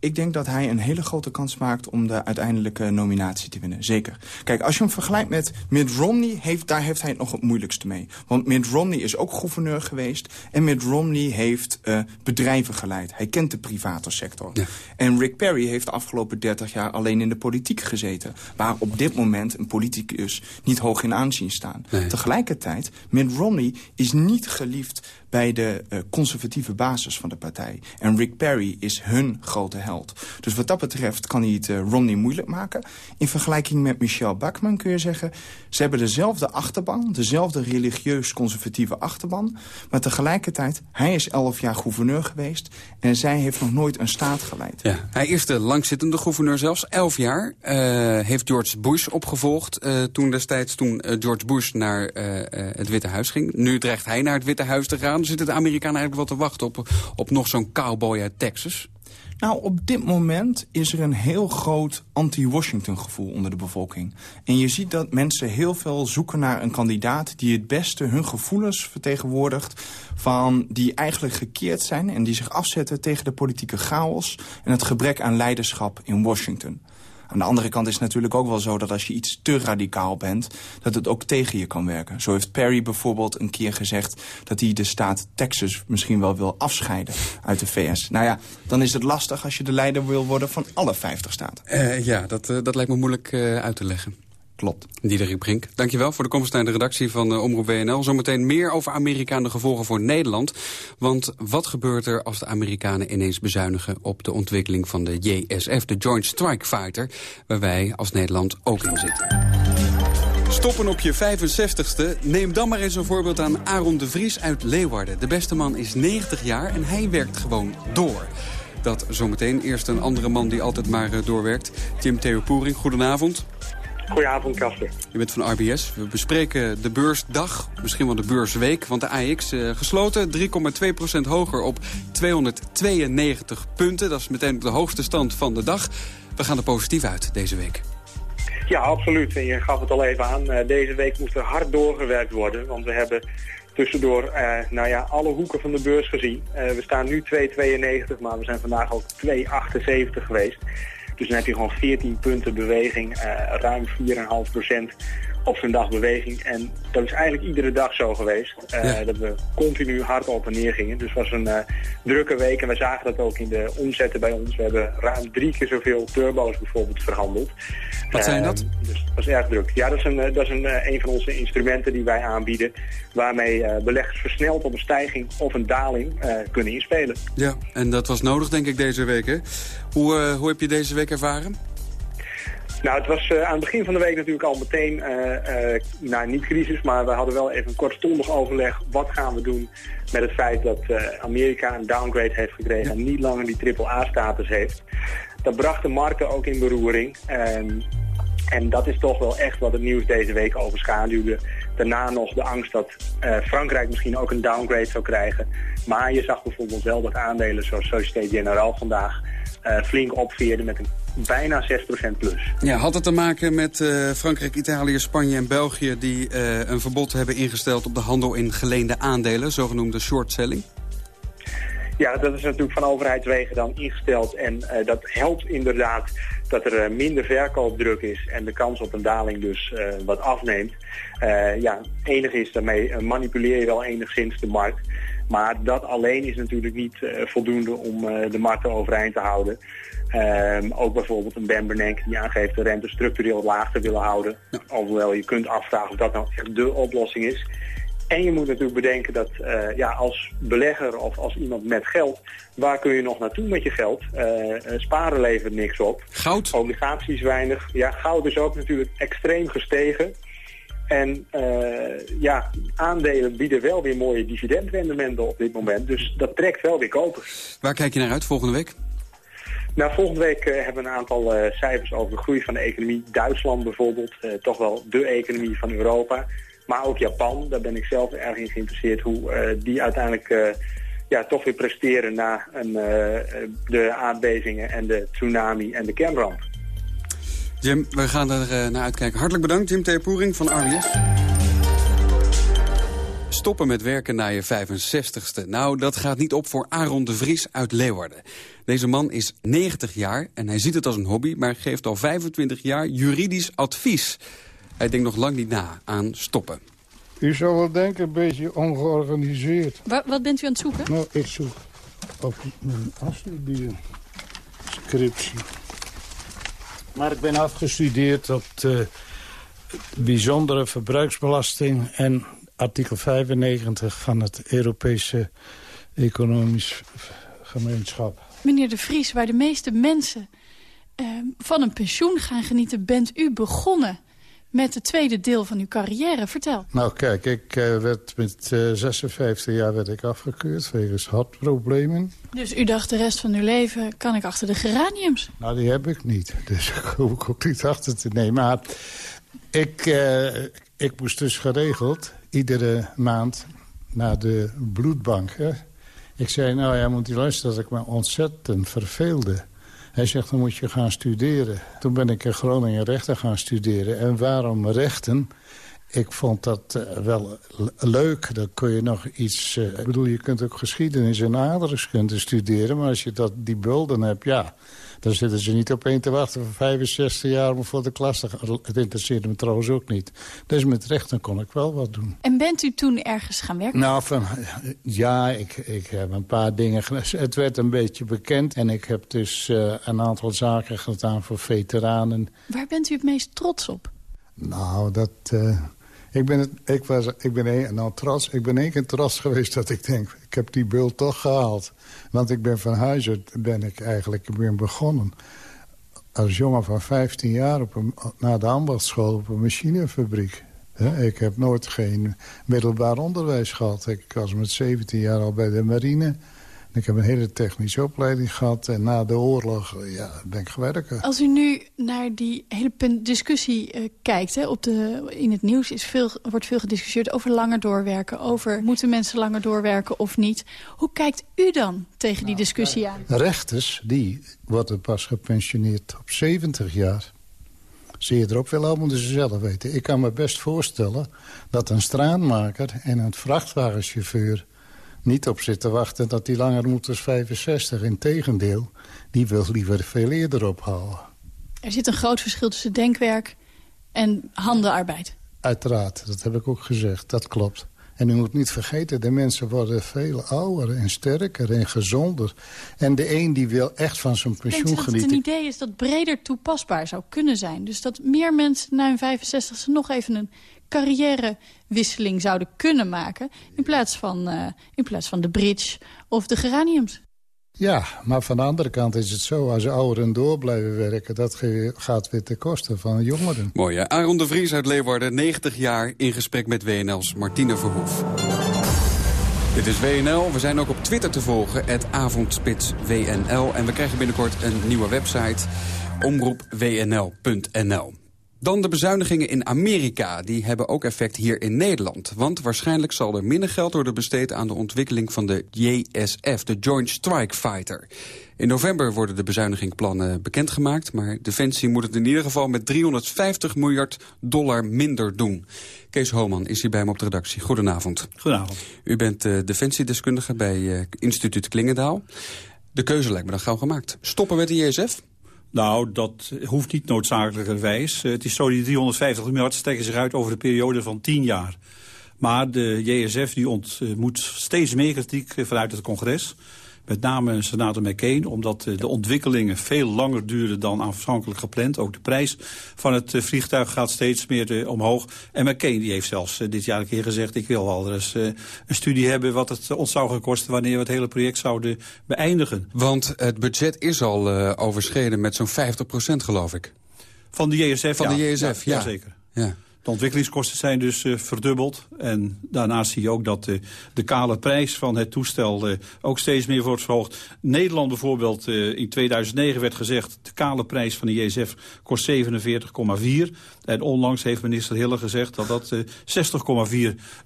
Ik denk dat hij een hele grote kans maakt om de uiteindelijke nominatie te winnen. Zeker. Kijk, als je hem vergelijkt met Mitt Romney, heeft, daar heeft hij het nog het moeilijkste mee. Want Mitt Romney is ook gouverneur geweest. En Mitt Romney heeft uh, bedrijven geleid. Hij kent de private sector. Ja. En Rick Perry heeft de afgelopen 30 jaar alleen in de politiek gezeten. Waar op dit moment een politicus niet hoog in aanzien staan. Nee. Tegelijkertijd, Mitt Romney is niet geliefd bij de uh, conservatieve basis van de partij. En Rick Perry is hun grote held. Dus wat dat betreft kan hij het uh, Romney moeilijk maken. In vergelijking met Michelle Bachmann kun je zeggen... ze hebben dezelfde achterban, dezelfde religieus-conservatieve achterban... maar tegelijkertijd, hij is elf jaar gouverneur geweest... en zij heeft nog nooit een staat geleid. Ja, hij is de langzittende gouverneur zelfs, elf jaar. Uh, heeft George Bush opgevolgd toen destijds toen George Bush naar het Witte Huis ging. Nu dreigt hij naar het Witte Huis te gaan zitten de Amerikanen eigenlijk wel te wachten op, op nog zo'n cowboy uit Texas? Nou, op dit moment is er een heel groot anti-Washington gevoel onder de bevolking. En je ziet dat mensen heel veel zoeken naar een kandidaat... die het beste hun gevoelens vertegenwoordigt... van die eigenlijk gekeerd zijn en die zich afzetten tegen de politieke chaos... en het gebrek aan leiderschap in Washington. Aan de andere kant is het natuurlijk ook wel zo dat als je iets te radicaal bent... dat het ook tegen je kan werken. Zo heeft Perry bijvoorbeeld een keer gezegd... dat hij de staat Texas misschien wel wil afscheiden uit de VS. Nou ja, dan is het lastig als je de leider wil worden van alle 50 staten. Uh, ja, dat, uh, dat lijkt me moeilijk uh, uit te leggen. Klopt. Diederik Brink, dankjewel voor de komst naar de redactie van uh, Omroep WNL. Zometeen meer over Amerika en de gevolgen voor Nederland. Want wat gebeurt er als de Amerikanen ineens bezuinigen... op de ontwikkeling van de JSF, de Joint Strike Fighter... waar wij als Nederland ook in zitten. Stoppen op je 65ste? Neem dan maar eens een voorbeeld aan Aaron de Vries uit Leeuwarden. De beste man is 90 jaar en hij werkt gewoon door. Dat zometeen. Eerst een andere man die altijd maar uh, doorwerkt. Tim Theo Poering, goedenavond. Goedenavond, Kasper. Je bent van RBS. We bespreken de beursdag, misschien wel de beursweek. Want de AX uh, gesloten, 3,2% hoger op 292 punten. Dat is meteen de hoogste stand van de dag. We gaan er positief uit deze week. Ja, absoluut. En je gaf het al even aan. Uh, deze week moest er hard doorgewerkt worden. Want we hebben tussendoor uh, nou ja, alle hoeken van de beurs gezien. we staan nu 2,92, maar we zijn vandaag ook 2,78 geweest. Dus dan heb je gewoon 14 punten beweging, uh, ruim 4,5 procent op zijn dag beweging. En dat is eigenlijk iedere dag zo geweest. Uh, Dat we continu hard op en neer gingen. Dus het was een uh, drukke week en we zagen dat ook in de omzetten bij ons. We hebben ruim drie keer zoveel turbo's bijvoorbeeld verhandeld. Wat zijn dat? Uh, dus dat is erg druk. Ja, dat is, een, dat is een, een van onze instrumenten die wij aanbieden. Waarmee beleggers versneld op een stijging of een daling kunnen inspelen. Ja, en dat was nodig denk ik deze week hè? Hoe, hoe heb je deze week ervaren? Nou, het was uh, aan het begin van de week natuurlijk al meteen, uh, uh, nou niet crisis, maar we hadden wel even een kortstondig overleg. Wat gaan we doen met het feit dat Amerika een downgrade heeft gekregen en niet langer die AAA-status heeft. Dat bracht de markten ook in beroering. Um, en dat is toch wel echt wat het nieuws deze week overschaduwde. Daarna nog de angst dat Frankrijk misschien ook een downgrade zou krijgen. Maar je zag bijvoorbeeld wel dat aandelen zoals Société Générale vandaag flink opveerden met een bijna 6% plus. Ja, had het te maken met uh, Frankrijk, Italië, Spanje en België... die uh, een verbod hebben ingesteld op de handel in geleende aandelen, zogenoemde short selling? Ja, dat is natuurlijk van overheidswegen dan ingesteld. En uh, dat helpt inderdaad dat er minder verkoopdruk is en de kans op een daling dus wat afneemt. ja, enig is daarmee manipuleer je wel enigszins de markt. Maar dat alleen is natuurlijk niet voldoende om de markt overeind te houden. Um, ook bijvoorbeeld een Ben Bernanke die aangeeft de rente structureel laag te willen houden. Ja. Alhoewel je kunt afvragen of dat nou echt de oplossing is. En je moet natuurlijk bedenken dat uh, ja, als belegger of als iemand met geld, waar kun je nog naartoe met je geld? Uh, sparen levert niks op. Goud? Obligaties weinig. Ja, goud is ook natuurlijk extreem gestegen. En uh, ja, aandelen bieden wel weer mooie dividendrendementen op dit moment. Dus dat trekt wel weer kopers. Waar kijk je naar uit volgende week? Nou, volgende week uh, hebben we een aantal uh, cijfers over de groei van de economie. Duitsland bijvoorbeeld, toch wel de economie van Europa. Maar ook Japan, daar ben ik zelf erg in geïnteresseerd hoe die uiteindelijk ja, toch weer presteren na een, de aardbevingen en de tsunami en de kernramp. Jim, we gaan er naar uitkijken. Hartelijk bedankt, Jim Terpoering van RBS. Stoppen met werken na je 65ste. Nou, dat gaat niet op voor Aaron de Vries uit Leeuwarden. Deze man is 90 jaar en hij ziet het als een hobby... maar geeft al 25 jaar juridisch advies. Hij denkt nog lang niet na aan stoppen. U zou wel denken, een beetje ongeorganiseerd. Wat, wat bent u aan het zoeken? Nou, ik zoek op mijn afstudie scriptie. Maar ik ben afgestudeerd op de bijzondere verbruiksbelasting... en artikel 95 van het Europese Economisch Gemeenschap. Meneer De Vries, waar de meeste mensen uh, van een pensioen gaan genieten... bent u begonnen met het tweede deel van uw carrière. Vertel. Nou kijk, ik uh, werd met uh, 56 jaar werd ik afgekeurd wegens hartproblemen. Dus u dacht de rest van uw leven, kan ik achter de geraniums? Nou, die heb ik niet. Dus ik hoef ik ook niet achter te nemen. Maar ik, uh, ik moest dus geregeld iedere maand naar de bloedbank. Hè? Ik zei, nou ja, moet u luisteren dat ik me ontzettend verveelde. Hij zegt, dan moet je gaan studeren. Toen ben ik in Groningen rechten gaan studeren. En waarom rechten? Ik vond dat uh, wel leuk. Dan kun je nog iets... Uh, ik bedoel, je kunt ook geschiedenis en aardrijkskunde studeren. Maar als je dat, die bulden hebt, ja... Dan zitten ze niet op één te wachten voor 65 jaar om voor de klas te gaan. Het interesseerde me trouwens ook niet. Dus met rechten kon ik wel wat doen. En bent u toen ergens gaan werken? Nou, van, ja, ik, ik heb een paar dingen. Het werd een beetje bekend. En ik heb dus uh, een aantal zaken gedaan voor veteranen. Waar bent u het meest trots op? Nou, dat... Uh, ik ben, het, ik, was, ik ben een, nou, trots, ik ben één keer trots geweest dat ik denk... ik heb die bult toch gehaald. Want ik ben van huis uit ben ik eigenlijk ben begonnen. Als jongen van 15 jaar op een, na de ambachtschool op een machinefabriek. Ik heb nooit geen middelbaar onderwijs gehad. Ik was met 17 jaar al bij de marine... Ik heb een hele technische opleiding gehad. En na de oorlog ja, ben ik gewerkt. Als u nu naar die hele discussie uh, kijkt... Hè, op de, in het nieuws is veel, wordt veel gediscussieerd over langer doorwerken. Over moeten mensen langer doorwerken of niet. Hoe kijkt u dan tegen die nou, discussie aan? Rechters, die worden pas gepensioneerd op 70 jaar. Zie je erop wel al, moeten ze zelf weten. Ik kan me best voorstellen dat een straatmaker en een vrachtwagenchauffeur niet op zitten wachten dat die langer moet als 65. Integendeel, die wil liever veel eerder ophalen. Er zit een groot verschil tussen denkwerk en handenarbeid. Uiteraard, dat heb ik ook gezegd, dat klopt. En u moet niet vergeten, de mensen worden veel ouder en sterker en gezonder. En de een die wil echt van zijn pensioen Denkt genieten. Het een idee is dat breder toepasbaar zou kunnen zijn. Dus dat meer mensen na hun 65 nog even een carrièrewisseling zouden kunnen maken... in plaats van, uh, in plaats van de bridge of de geraniums. Ja, maar van de andere kant is het zo... als ouderen door blijven werken... dat gaat weer ten koste van jongeren. Mooi, hè? Aaron de Vries uit Leeuwarden, 90 jaar... in gesprek met WNL's Martine Verhoef. Dit is WNL. We zijn ook op Twitter te volgen, het avondspits WNL. En we krijgen binnenkort een nieuwe website, omroepwnl.nl. Dan de bezuinigingen in Amerika. Die hebben ook effect hier in Nederland. Want waarschijnlijk zal er minder geld worden besteed aan de ontwikkeling van de JSF, de Joint Strike Fighter. In november worden de bezuinigingsplannen bekendgemaakt... maar Defensie moet het in ieder geval met 350 miljard dollar minder doen. Kees Homan is hier bij me op de redactie. Goedenavond. Goedenavond. U bent uh, defensiedeskundige bij uh, instituut Klingendaal. De keuze lijkt me dan gauw gemaakt. Stoppen met de JSF? Nou, dat hoeft niet noodzakelijkerwijs. Het is zo, die 350 miljard stekken zich uit over de periode van 10 jaar. Maar de JSF die ontmoet steeds meer kritiek vanuit het congres. Met name senator McCain, omdat de ontwikkelingen veel langer duren dan aanvankelijk gepland. Ook de prijs van het vliegtuig gaat steeds meer omhoog. En McCain die heeft zelfs dit jaar een keer gezegd... ik wil wel eens een studie hebben wat het ons zou gaan kosten... wanneer we het hele project zouden beëindigen. Want het budget is al uh, overschreden met zo'n 50% geloof ik. Van de JSF, Van ja. de JSF, ja. ja. Zeker. Ja. De ontwikkelingskosten zijn dus uh, verdubbeld. En daarnaast zie je ook dat uh, de kale prijs van het toestel uh, ook steeds meer wordt verhoogd. Nederland bijvoorbeeld, in 2009 werd gezegd... de kale prijs van de JSF kost 47,4. En onlangs heeft minister Hille gezegd dat dat 60,4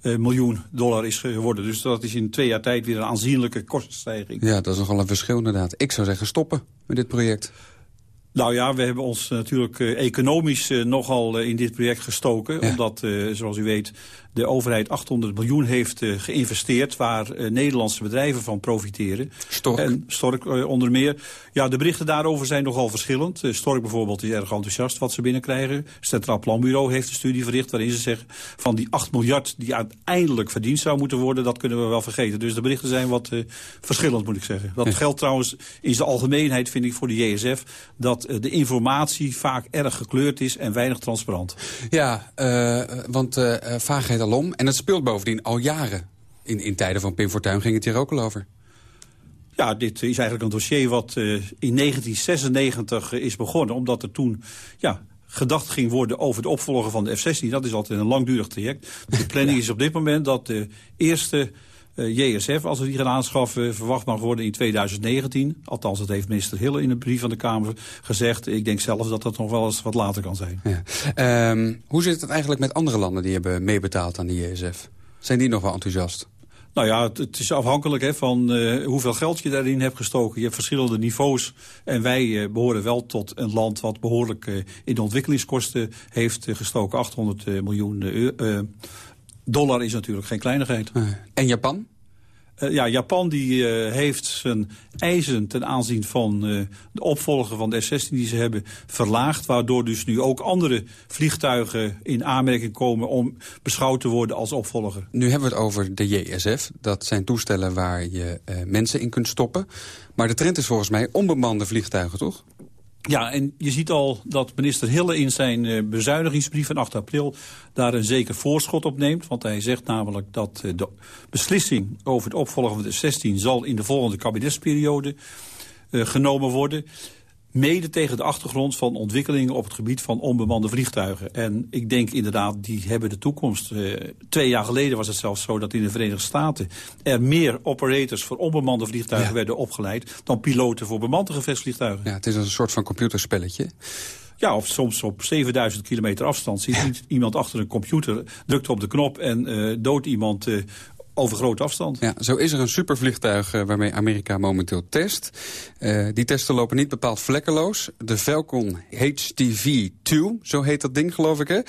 miljoen dollar is geworden. Dus dat is in twee jaar tijd weer een aanzienlijke kostenstijging. Ja, dat is nogal een verschil inderdaad. Ik zou zeggen stoppen met dit project. Nou ja, we hebben ons natuurlijk uh, economisch uh, nogal uh, in dit project gestoken. Ja. Omdat, zoals u weet, de overheid 800 miljoen heeft uh, geïnvesteerd... waar uh, Nederlandse bedrijven van profiteren. Stork. En Stork uh, onder meer. Ja, de berichten daarover zijn nogal verschillend. Stork bijvoorbeeld is erg enthousiast wat ze binnenkrijgen. Het Centraal Planbureau heeft een studie verricht waarin ze zeggen... van die 8 miljard die uiteindelijk verdiend zou moeten worden... dat kunnen we wel vergeten. Dus de berichten zijn wat verschillend, moet ik zeggen. Dat geldt trouwens in zijn algemeenheid, vind ik, voor de JSF... dat de informatie vaak erg gekleurd is en weinig transparant. Ja, want vaagheid alom. En het speelt bovendien al jaren. In, in tijden van Pim Fortuyn ging het hier ook al over. Ja, dit is eigenlijk een dossier wat uh, in 1996 is begonnen. Omdat er toen ja, gedacht ging worden over de opvolger van de F-16. Dat is altijd een langdurig traject. De planning is op dit moment dat de eerste JSF, als we die gaan aanschaffen, verwacht mag worden in 2019. Althans, dat heeft minister Hille in een brief van de Kamer gezegd. Ik denk zelf dat dat nog wel eens wat later kan zijn. Ja. Um, hoe zit het eigenlijk met andere landen die hebben meebetaald aan die JSF? Zijn die nog wel enthousiast? Nou ja, het, het is afhankelijk hè, van uh, hoeveel geld je daarin hebt gestoken. Je hebt verschillende niveaus. En wij uh, behoren wel tot een land wat behoorlijk uh, in de ontwikkelingskosten heeft gestoken. 800 miljoen dollar is natuurlijk geen kleinigheid. En Japan? Uh, ja, Japan die, uh, heeft zijn eisen ten aanzien van uh, de opvolger van de F-16 die ze hebben verlaagd. Waardoor dus nu ook andere vliegtuigen in aanmerking komen om beschouwd te worden als opvolger. Nu hebben we het over de JSF. Dat zijn toestellen waar je mensen in kunt stoppen. Maar de trend is volgens mij onbemande vliegtuigen, toch? Ja, en je ziet al dat minister Hille in zijn uh, bezuinigingsbrief van 8 april daar een zeker voorschot op neemt. Want hij zegt namelijk dat uh, de beslissing over het opvolgen van de 16 zal in de volgende kabinetsperiode uh, genomen worden. Mede tegen de achtergrond van ontwikkelingen op het gebied van onbemande vliegtuigen. En ik denk inderdaad, die hebben de toekomst. Uh, twee jaar geleden was het zelfs zo dat in de Verenigde Staten... er meer operators voor onbemande vliegtuigen ja. werden opgeleid... dan piloten voor bemande gevechtsvliegtuigen. Ja, het is een soort van computerspelletje. Ja, of soms op 7000 kilometer afstand zit ja. iemand achter een computer, drukt op de knop en uh, doodt iemand uh, over grote afstand. Ja, zo is er een supervliegtuig uh, waarmee Amerika momenteel test. Uh, die testen lopen niet bepaald vlekkeloos. De Falcon HTV-2, zo heet dat ding geloof ik hè.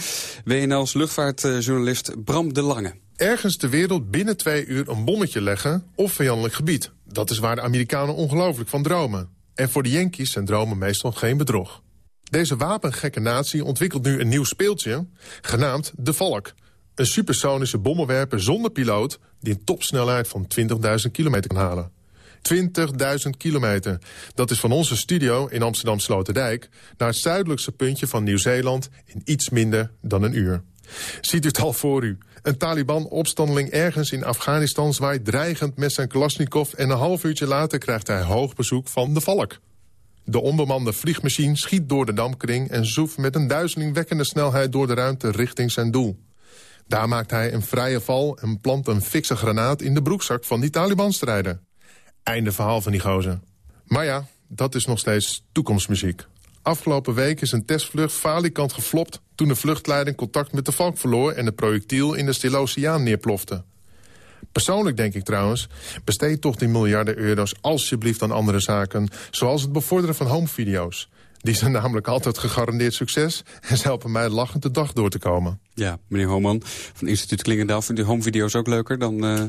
WNL's luchtvaartjournalist Bram de Lange. Ergens ter wereld binnen twee uur een bommetje leggen of vijandelijk gebied. Dat is waar de Amerikanen ongelooflijk van dromen. En voor de Yankees zijn dromen meestal geen bedrog. Deze wapengekke natie ontwikkelt nu een nieuw speeltje, genaamd de Valk. Een supersonische bommenwerper zonder piloot die een topsnelheid van 20.000 kilometer kan halen. 20.000 kilometer. Dat is van onze studio in Amsterdam Sloterdijk... naar het zuidelijkste puntje van Nieuw-Zeeland in iets minder dan een uur. Ziet u het al voor u? Een Taliban-opstandeling ergens in Afghanistan zwaait dreigend met zijn Kalashnikov... en een half uurtje later krijgt hij hoog bezoek van de Valk. De onbemande vliegmachine schiet door de dampkring... en zoeft met een duizelingwekkende snelheid door de ruimte richting zijn doel. Daar maakt hij een vrije val en plant een fikse granaat in de broekzak van die Taliban-strijder. Einde verhaal van die gozer. Maar ja, dat is nog steeds toekomstmuziek. Afgelopen week is een testvlucht falikant geflopt... toen de vluchtleiding contact met de valk verloor... en het projectiel in de Stille Oceaan neerplofte. Persoonlijk denk ik trouwens, besteed toch die miljarden euro's alsjeblieft aan andere zaken... zoals het bevorderen van homevideo's. Die zijn namelijk altijd gegarandeerd succes... en ze helpen mij lachend de dag door te komen. Ja, meneer Homan van Instituut Klingendaal... vindt u homevideo's ook leuker dan... Uh...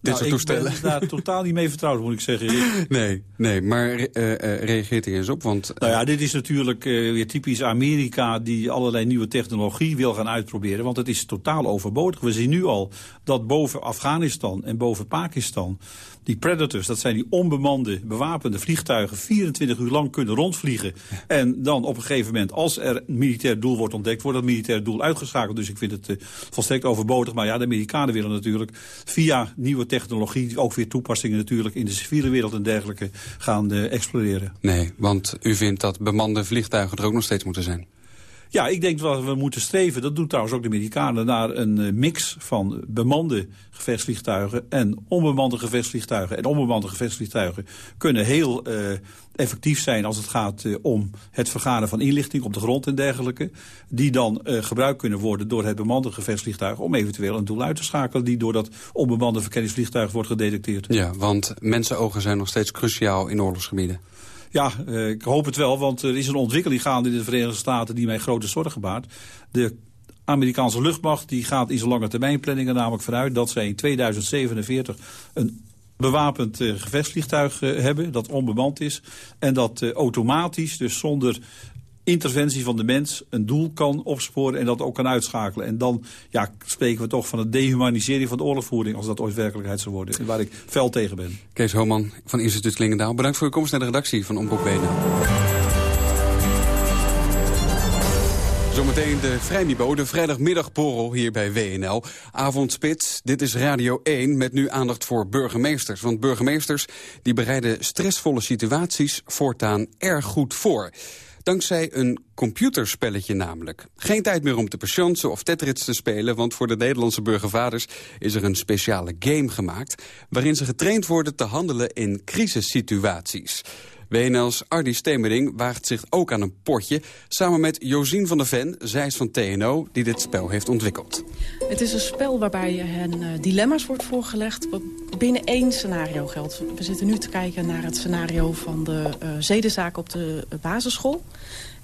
Dit nou, soort toestellen. Ik ben daar totaal niet mee vertrouwd, moet ik zeggen. Nee, nee maar uh, uh, reageert er eens op? Want, nou ja, dit is natuurlijk uh, weer typisch Amerika... die allerlei nieuwe technologie wil gaan uitproberen. Want het is totaal overbodig. We zien nu al dat boven Afghanistan en boven Pakistan... die Predators, dat zijn die onbemande, bewapende vliegtuigen... 24 uur lang kunnen rondvliegen. En dan op een gegeven moment, als er een militair doel wordt ontdekt... wordt dat militair doel uitgeschakeld. Dus ik vind het volstrekt overbodig. Maar ja, de Amerikanen willen natuurlijk via nieuwe technologie technologie, ook weer toepassingen natuurlijk in de civiele wereld en dergelijke gaan uh, exploreren. Nee, want u vindt dat bemande vliegtuigen er ook nog steeds moeten zijn? Ja, ik denk dat we moeten streven, dat doen trouwens ook de Amerikanen... naar een eh, mix van bemande gevechtsvliegtuigen en onbemande gevechtsvliegtuigen. En onbemande gevechtsvliegtuigen kunnen heel uh, effectief zijn als het gaat uh, om het vergaren van inlichting op de grond en dergelijke. Die dan uh, gebruikt kunnen worden door het bemande gevechtsvliegtuig om eventueel een doel uit te schakelen die door dat onbemande verkenningsvliegtuig wordt gedetecteerd. Ja, want mensenogen zijn nog steeds cruciaal in oorlogsgebieden. Ja, uh, ik hoop het wel, want er is een ontwikkeling gaande in de Verenigde Staten die mij grote zorgen baart. De Amerikaanse luchtmacht die gaat in zijn lange termijnplanningen namelijk vooruit dat zij in 2047 een bewapend uh, gevechtsvliegtuig uh, hebben dat onbemand is. En dat automatisch, dus zonder interventie van de mens een doel kan opsporen en dat ook kan uitschakelen. En dan ja, spreken we toch van een dehumanisering van de oorlogvoering... als dat ooit werkelijkheid zou worden, waar ik fel tegen ben. Kees Homan van Instituut Klingendaal, bedankt voor uw komst naar de redactie van Omroep WNL. Zometeen de Vrijmibo, de vrijdagmiddagborrel hier bij WNL. Avondspits, dit is Radio 1 met nu aandacht voor burgemeesters. Want burgemeesters die bereiden stressvolle situaties voortaan erg goed voor. Dankzij een computerspelletje namelijk. Geen tijd meer om te patiënten of Tetris te spelen... want voor de Nederlandse burgervaders is er een speciale game gemaakt... waarin ze getraind worden te handelen in crisissituaties. WNL's Ardi Stemering waagt zich ook aan een potje... samen met Josien van der Ven, zij is van TNO, die dit spel heeft ontwikkeld. Het is een spel waarbij hen uh, dilemma's wordt voorgelegd... wat binnen één scenario geldt. We zitten nu te kijken naar het scenario van de uh, zedenzaak op de uh, basisschool.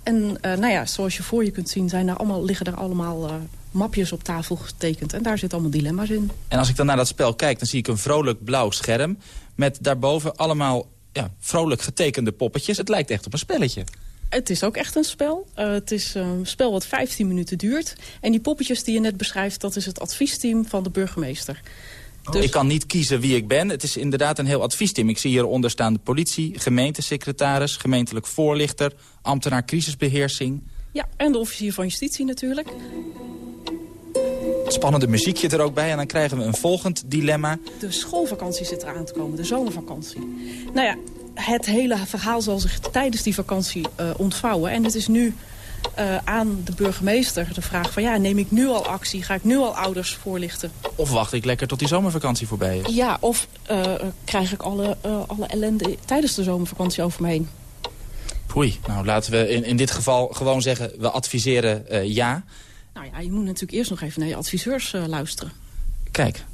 En uh, nou ja, zoals je voor je kunt zien zijn er allemaal, liggen er allemaal... Uh, mapjes op tafel getekend. En daar zitten allemaal dilemma's in. En als ik dan naar dat spel kijk, dan zie ik een vrolijk blauw scherm... met daarboven allemaal ja, vrolijk getekende poppetjes. Het lijkt echt op een spelletje. Het is ook echt een spel. Uh, het is een spel wat 15 minuten duurt. En die poppetjes die je net beschrijft, dat is het adviesteam van de burgemeester. Dus... Ik kan niet kiezen wie ik ben. Het is inderdaad een heel adviesteam. Ik zie hieronder staan de politie, gemeentesecretaris, gemeentelijk voorlichter, ambtenaar crisisbeheersing. Ja, en de officier van justitie natuurlijk. Spannende muziekje er ook bij en dan krijgen we een volgend dilemma. De schoolvakantie zit eraan te komen, de zomervakantie. Nou ja, het hele verhaal zal zich tijdens die vakantie uh, ontvouwen. En het is nu uh, aan de burgemeester de vraag van... ja, neem ik nu al actie? Ga ik nu al ouders voorlichten? Of wacht ik lekker tot die zomervakantie voorbij is? Ja, of uh, krijg ik alle, alle ellende tijdens de zomervakantie over me heen? Oei, nou laten we in, in dit geval gewoon zeggen... we adviseren ja... Nou ja, je moet natuurlijk eerst nog even naar je adviseurs uh, luisteren. Kijk.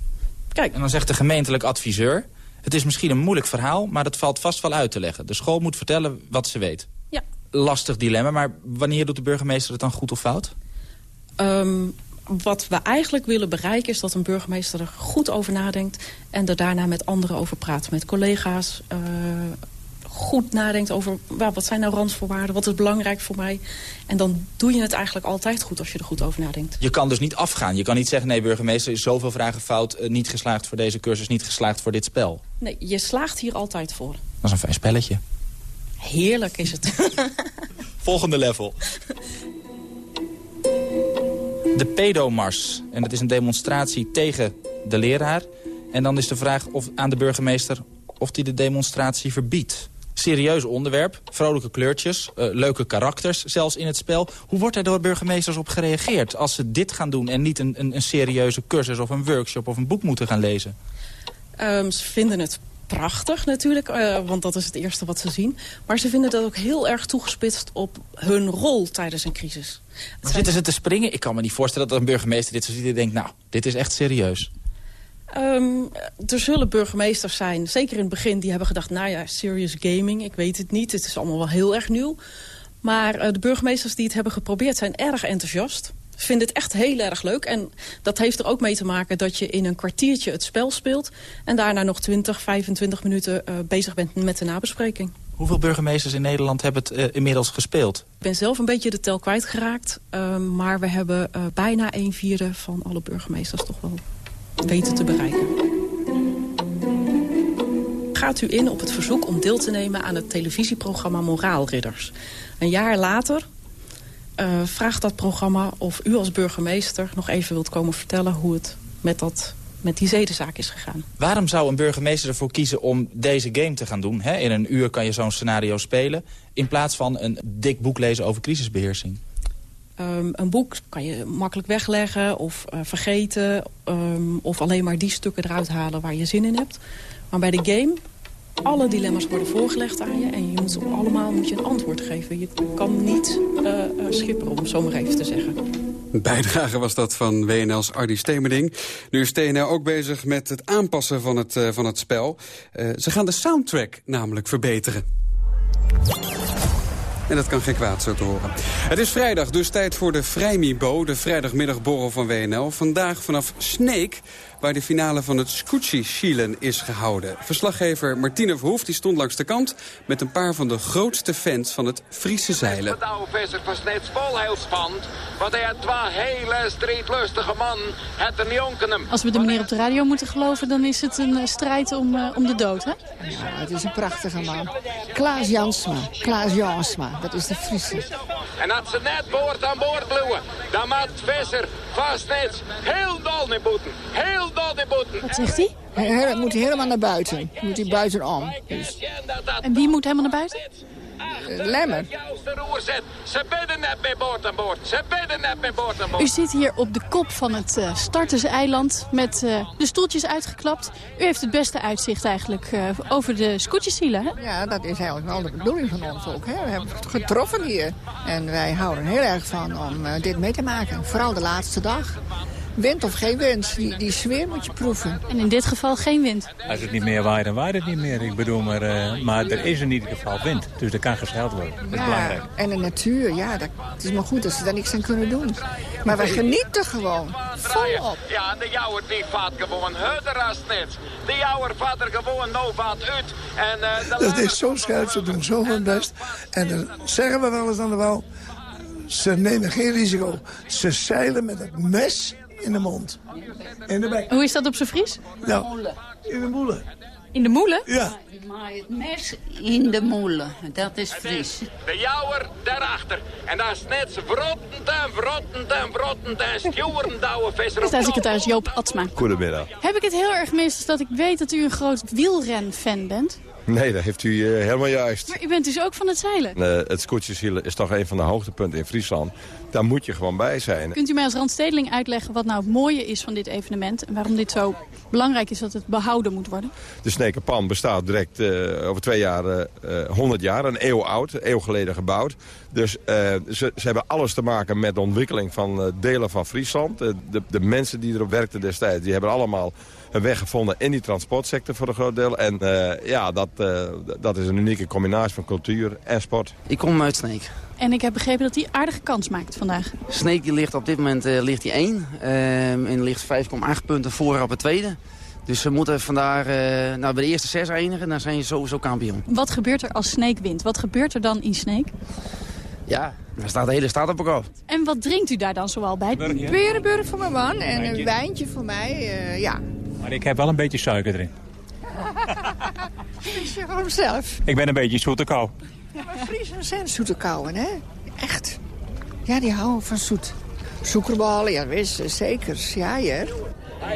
Kijk. En dan zegt de gemeentelijk adviseur... het is misschien een moeilijk verhaal, maar dat valt vast wel uit te leggen. De school moet vertellen wat ze weet. Ja. Lastig dilemma, maar wanneer doet de burgemeester het dan goed of fout? Um, wat we eigenlijk willen bereiken is dat een burgemeester er goed over nadenkt... en er daarna met anderen over praat. Met collega's, uh, goed nadenkt over well, wat zijn nou randvoorwaarden, wat is belangrijk voor mij. En dan doe je het eigenlijk altijd goed als je er goed over nadenkt. Je kan dus niet afgaan. Je kan niet zeggen, nee burgemeester, is zoveel vragen fout, uh, niet geslaagd voor deze cursus, niet geslaagd voor dit spel. Nee, je slaagt hier altijd voor. Dat is een fijn spelletje. Heerlijk is het. Volgende level. De pedomars. En dat is een demonstratie tegen de leraar. En dan is de vraag of, aan de burgemeester of hij de demonstratie verbiedt. Serieus onderwerp, vrolijke kleurtjes, uh, leuke karakters zelfs in het spel. Hoe wordt er door burgemeesters op gereageerd als ze dit gaan doen... en niet een, een, een serieuze cursus of een workshop of een boek moeten gaan lezen? Um, ze vinden het prachtig natuurlijk, uh, want dat is het eerste wat ze zien. Maar ze vinden dat ook heel erg toegespitst op hun rol tijdens een crisis. Maar zitten ze te springen? Ik kan me niet voorstellen dat een burgemeester dit zo ziet en denkt... nou, dit is echt serieus. Um, er zullen burgemeesters zijn, zeker in het begin, die hebben gedacht... nou ja, serious gaming, ik weet het niet, het is allemaal wel heel erg nieuw. Maar uh, de burgemeesters die het hebben geprobeerd zijn erg enthousiast. Vinden het echt heel erg leuk. En dat heeft er ook mee te maken dat je in een kwartiertje het spel speelt... en daarna nog 20, 25 minuten uh, bezig bent met de nabespreking. Hoeveel burgemeesters in Nederland hebben het uh, inmiddels gespeeld? Ik ben zelf een beetje de tel kwijtgeraakt. Uh, maar we hebben bijna een vierde van alle burgemeesters toch wel weten te bereiken. Gaat u in op het verzoek om deel te nemen aan het televisieprogramma Moraalridders. Een jaar later uh, vraagt dat programma of u als burgemeester nog even wilt komen vertellen hoe het met, dat, met die zedenzaak is gegaan. Waarom zou een burgemeester ervoor kiezen om deze game te gaan doen? He, in een uur kan je zo'n scenario spelen in plaats van een dik boek lezen over crisisbeheersing. Ehm, een boek kan je makkelijk wegleggen of uh, vergeten... Um, of alleen maar die stukken eruit halen waar je zin in hebt. Maar bij de game, alle dilemma's worden voorgelegd aan je... en je moet allemaal moet je een antwoord geven. Je kan niet uh, schipperen, om zo maar even te zeggen. Bijdrage was dat van WNL's Ardy Stemerding. Nu is TNL ook bezig met het aanpassen van het, van het spel. Ze gaan de soundtrack namelijk verbeteren. En dat kan geen kwaad, zo te horen. Het is vrijdag, dus tijd voor de Vrijmibo, de vrijdagmiddagborrel van WNL. Vandaag vanaf Sneek, waar de finale van het Scootsie-Schielen is gehouden. Verslaggever Martine Verhoef die stond langs de kant... met een paar van de grootste fans van het Friese zeilen. De oude visser was net vol heel spannend. Want hij had twee hele strijdlustige man. Het onken Als we de meneer op de radio moeten geloven... dan is het een uh, strijd om, uh, om de dood, hè? Ja, het is een prachtige man. Klaas Jansma. Klaas Jansma, dat is de Friese. En als ze net boord aan boord bluwen... dan maakt visser vast net heel dol naar boeten. Heel wat zegt hij? Hij moet helemaal naar buiten. Moet hij buitenom. Dus. En wie moet helemaal naar buiten? Lemmer. Ze bidden net met boord aan boord. Ze bidden net met boord aan boord. U zit hier op de kop van het uh, Starterseiland met uh, de stoeltjes uitgeklapt. U heeft het beste uitzicht eigenlijk uh, over de scootjesielen, hè? Ja, dat is eigenlijk wel de bedoeling van ons ook. Hè? We hebben het getroffen hier. En wij houden er heel erg van om dit mee te maken. Vooral de laatste dag. Wind of geen wind, die, die sfeer moet je proeven. En in dit geval geen wind? Als het niet meer waait, dan waait het niet meer. Ik bedoel, maar, uh, maar er is in ieder geval wind. Dus er kan gescheld worden. Dat is ja, belangrijk. En de natuur, ja, dat, het is maar goed dat ze daar niks aan kunnen doen. Maar wij genieten gewoon. Volop. Ja, de jouwer die vaat gewoon hutterast net. De jouwer vaat er gewoon no vaat uit. En, uh, het is zo scherp, ze doen zo hun best. En dan zeggen we wel eens aan de wal... Ze nemen geen risico. Ze zeilen met het mes in de mond. In de bek. Hoe is dat op zijn Fries? Nou, in de moelen. In de moelen? Ja. Maar het mes in de moelen, dat is Fries. De jouwer daarachter. En dat is net verrottend en verrottend en verrottend en stuurend oude visser. Staatssecretaris Joop Atsma. Goedemiddag. Heb ik het heel erg mis dat ik weet dat u een groot wielren-fan bent? Nee, dat heeft u uh, helemaal juist. Maar u bent dus ook van het zeilen? Uh, het scootjesielen is toch een van de hoogtepunten in Friesland. Daar moet je gewoon bij zijn. Kunt u mij als randstedeling uitleggen wat nou het mooie is van dit evenement... en waarom dit zo belangrijk is dat het behouden moet worden? De Snekenpan bestaat direct uh, over twee jaar, 100 jaar, een eeuw oud, een eeuw geleden gebouwd. Dus ze, ze, hebben alles te maken met de ontwikkeling van delen van Friesland. De, de, de mensen die erop werkten destijds, die hebben allemaal een weg gevonden in die transportsector voor een groot deel. En uh, ja, dat, uh, dat is een unieke combinatie van cultuur en sport. Ik kom uit Sneek. En ik heb begrepen dat hij aardige kans maakt vandaag. Sneek die ligt op dit moment uh, ligt hij 1. en ligt 5,8 punten voor op het tweede. Dus ze moeten vandaag nou, bij de eerste zes eindigen. Dan zijn je sowieso kampioen. Wat gebeurt er als Sneek wint? Wat gebeurt er dan in Sneek? Ja, daar staat de hele stad op elkaar. En wat drinkt u daar dan zoal bij? Berenburg voor mijn man en een wijntje voor mij, uh, ja. Maar ik heb wel een beetje suiker erin. Fries voor zelf. Ik ben een beetje zoete kou. Ja, maar Friesen zijn zoete kouwen, hè? Echt. Ja, die houden van zoet. Suikerballen, ja, wist, zeker. Ja, ja.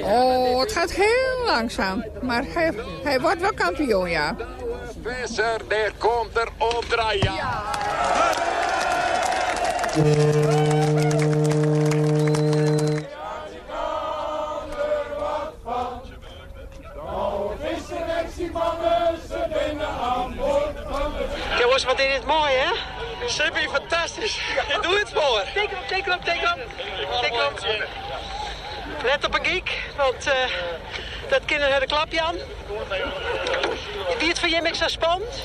Oh, het gaat heel langzaam. Maar hij, hij wordt wel kampioen, ja. Visser, daar komt er opdraaien. Ja. Jongens, wat is dit mooi, hè? Super, fantastisch. Je doet het voor. Teken op, teken op, teken op. Teken op. Let op een geek, want uh, dat kinderen hebben een klapje aan. Wie het voor je zo spannend?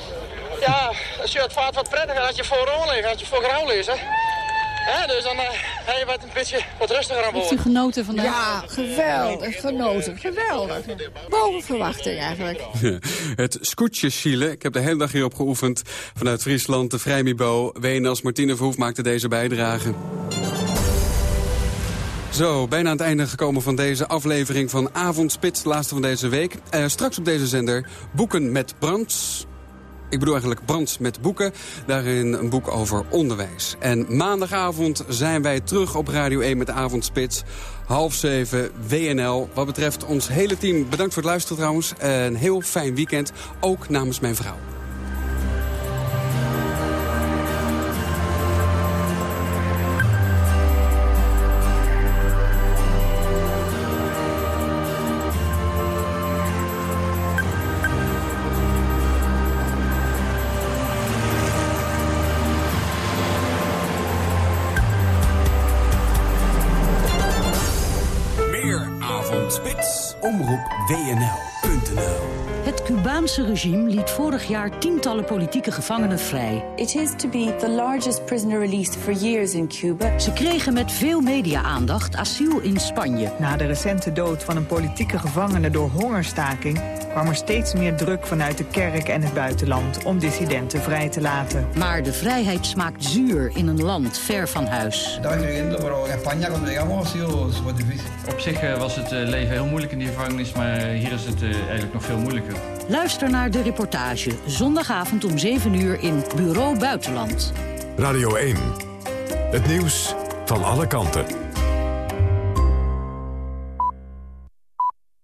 Ja, als je het vaart wat prettiger als je voor ligt, als je voor grauw is, hè? Ja, dus dan uh, heb je wat een beetje wat rustiger aan boord. Heeft u genoten vandaag? Ja, geweldig. Genoten. Geweldig. Boven verwachting eigenlijk. Het scootjesielen. Ik heb de hele dag hierop geoefend. Vanuit Friesland, de Vrijmibo. Wenels, Martine Verhoef maakte deze bijdrage. Zo, bijna aan het einde gekomen van deze aflevering van Avondspits, laatste van deze week. Uh, straks op deze zender Boeken met Brands. Ik bedoel eigenlijk Brands met boeken. Daarin een boek over onderwijs. En maandagavond zijn wij terug op Radio 1 met Avondspits. Half zeven, WNL. Wat betreft ons hele team, bedankt voor het luisteren trouwens. Een heel fijn weekend, ook namens mijn vrouw. Cubaanse regime liet vorig jaar tientallen politieke gevangenen vrij. It is to be the largest prisoner released for years in Cuba. Ze kregen met veel media-aandacht asiel in Spanje. Na de recente dood van een politieke gevangene door hongerstaking... kwam er steeds meer druk vanuit de kerk en het buitenland om dissidenten vrij te laten. Maar de vrijheid smaakt zuur in een land ver van huis. Op zich eh, was het eh, leven heel moeilijk in die gevangenis, maar eh, hier is het eigenlijk nog veel moeilijker. Naar de reportage zondagavond om 7 uur in Bureau Buitenland. Radio 1. Het nieuws van alle kanten.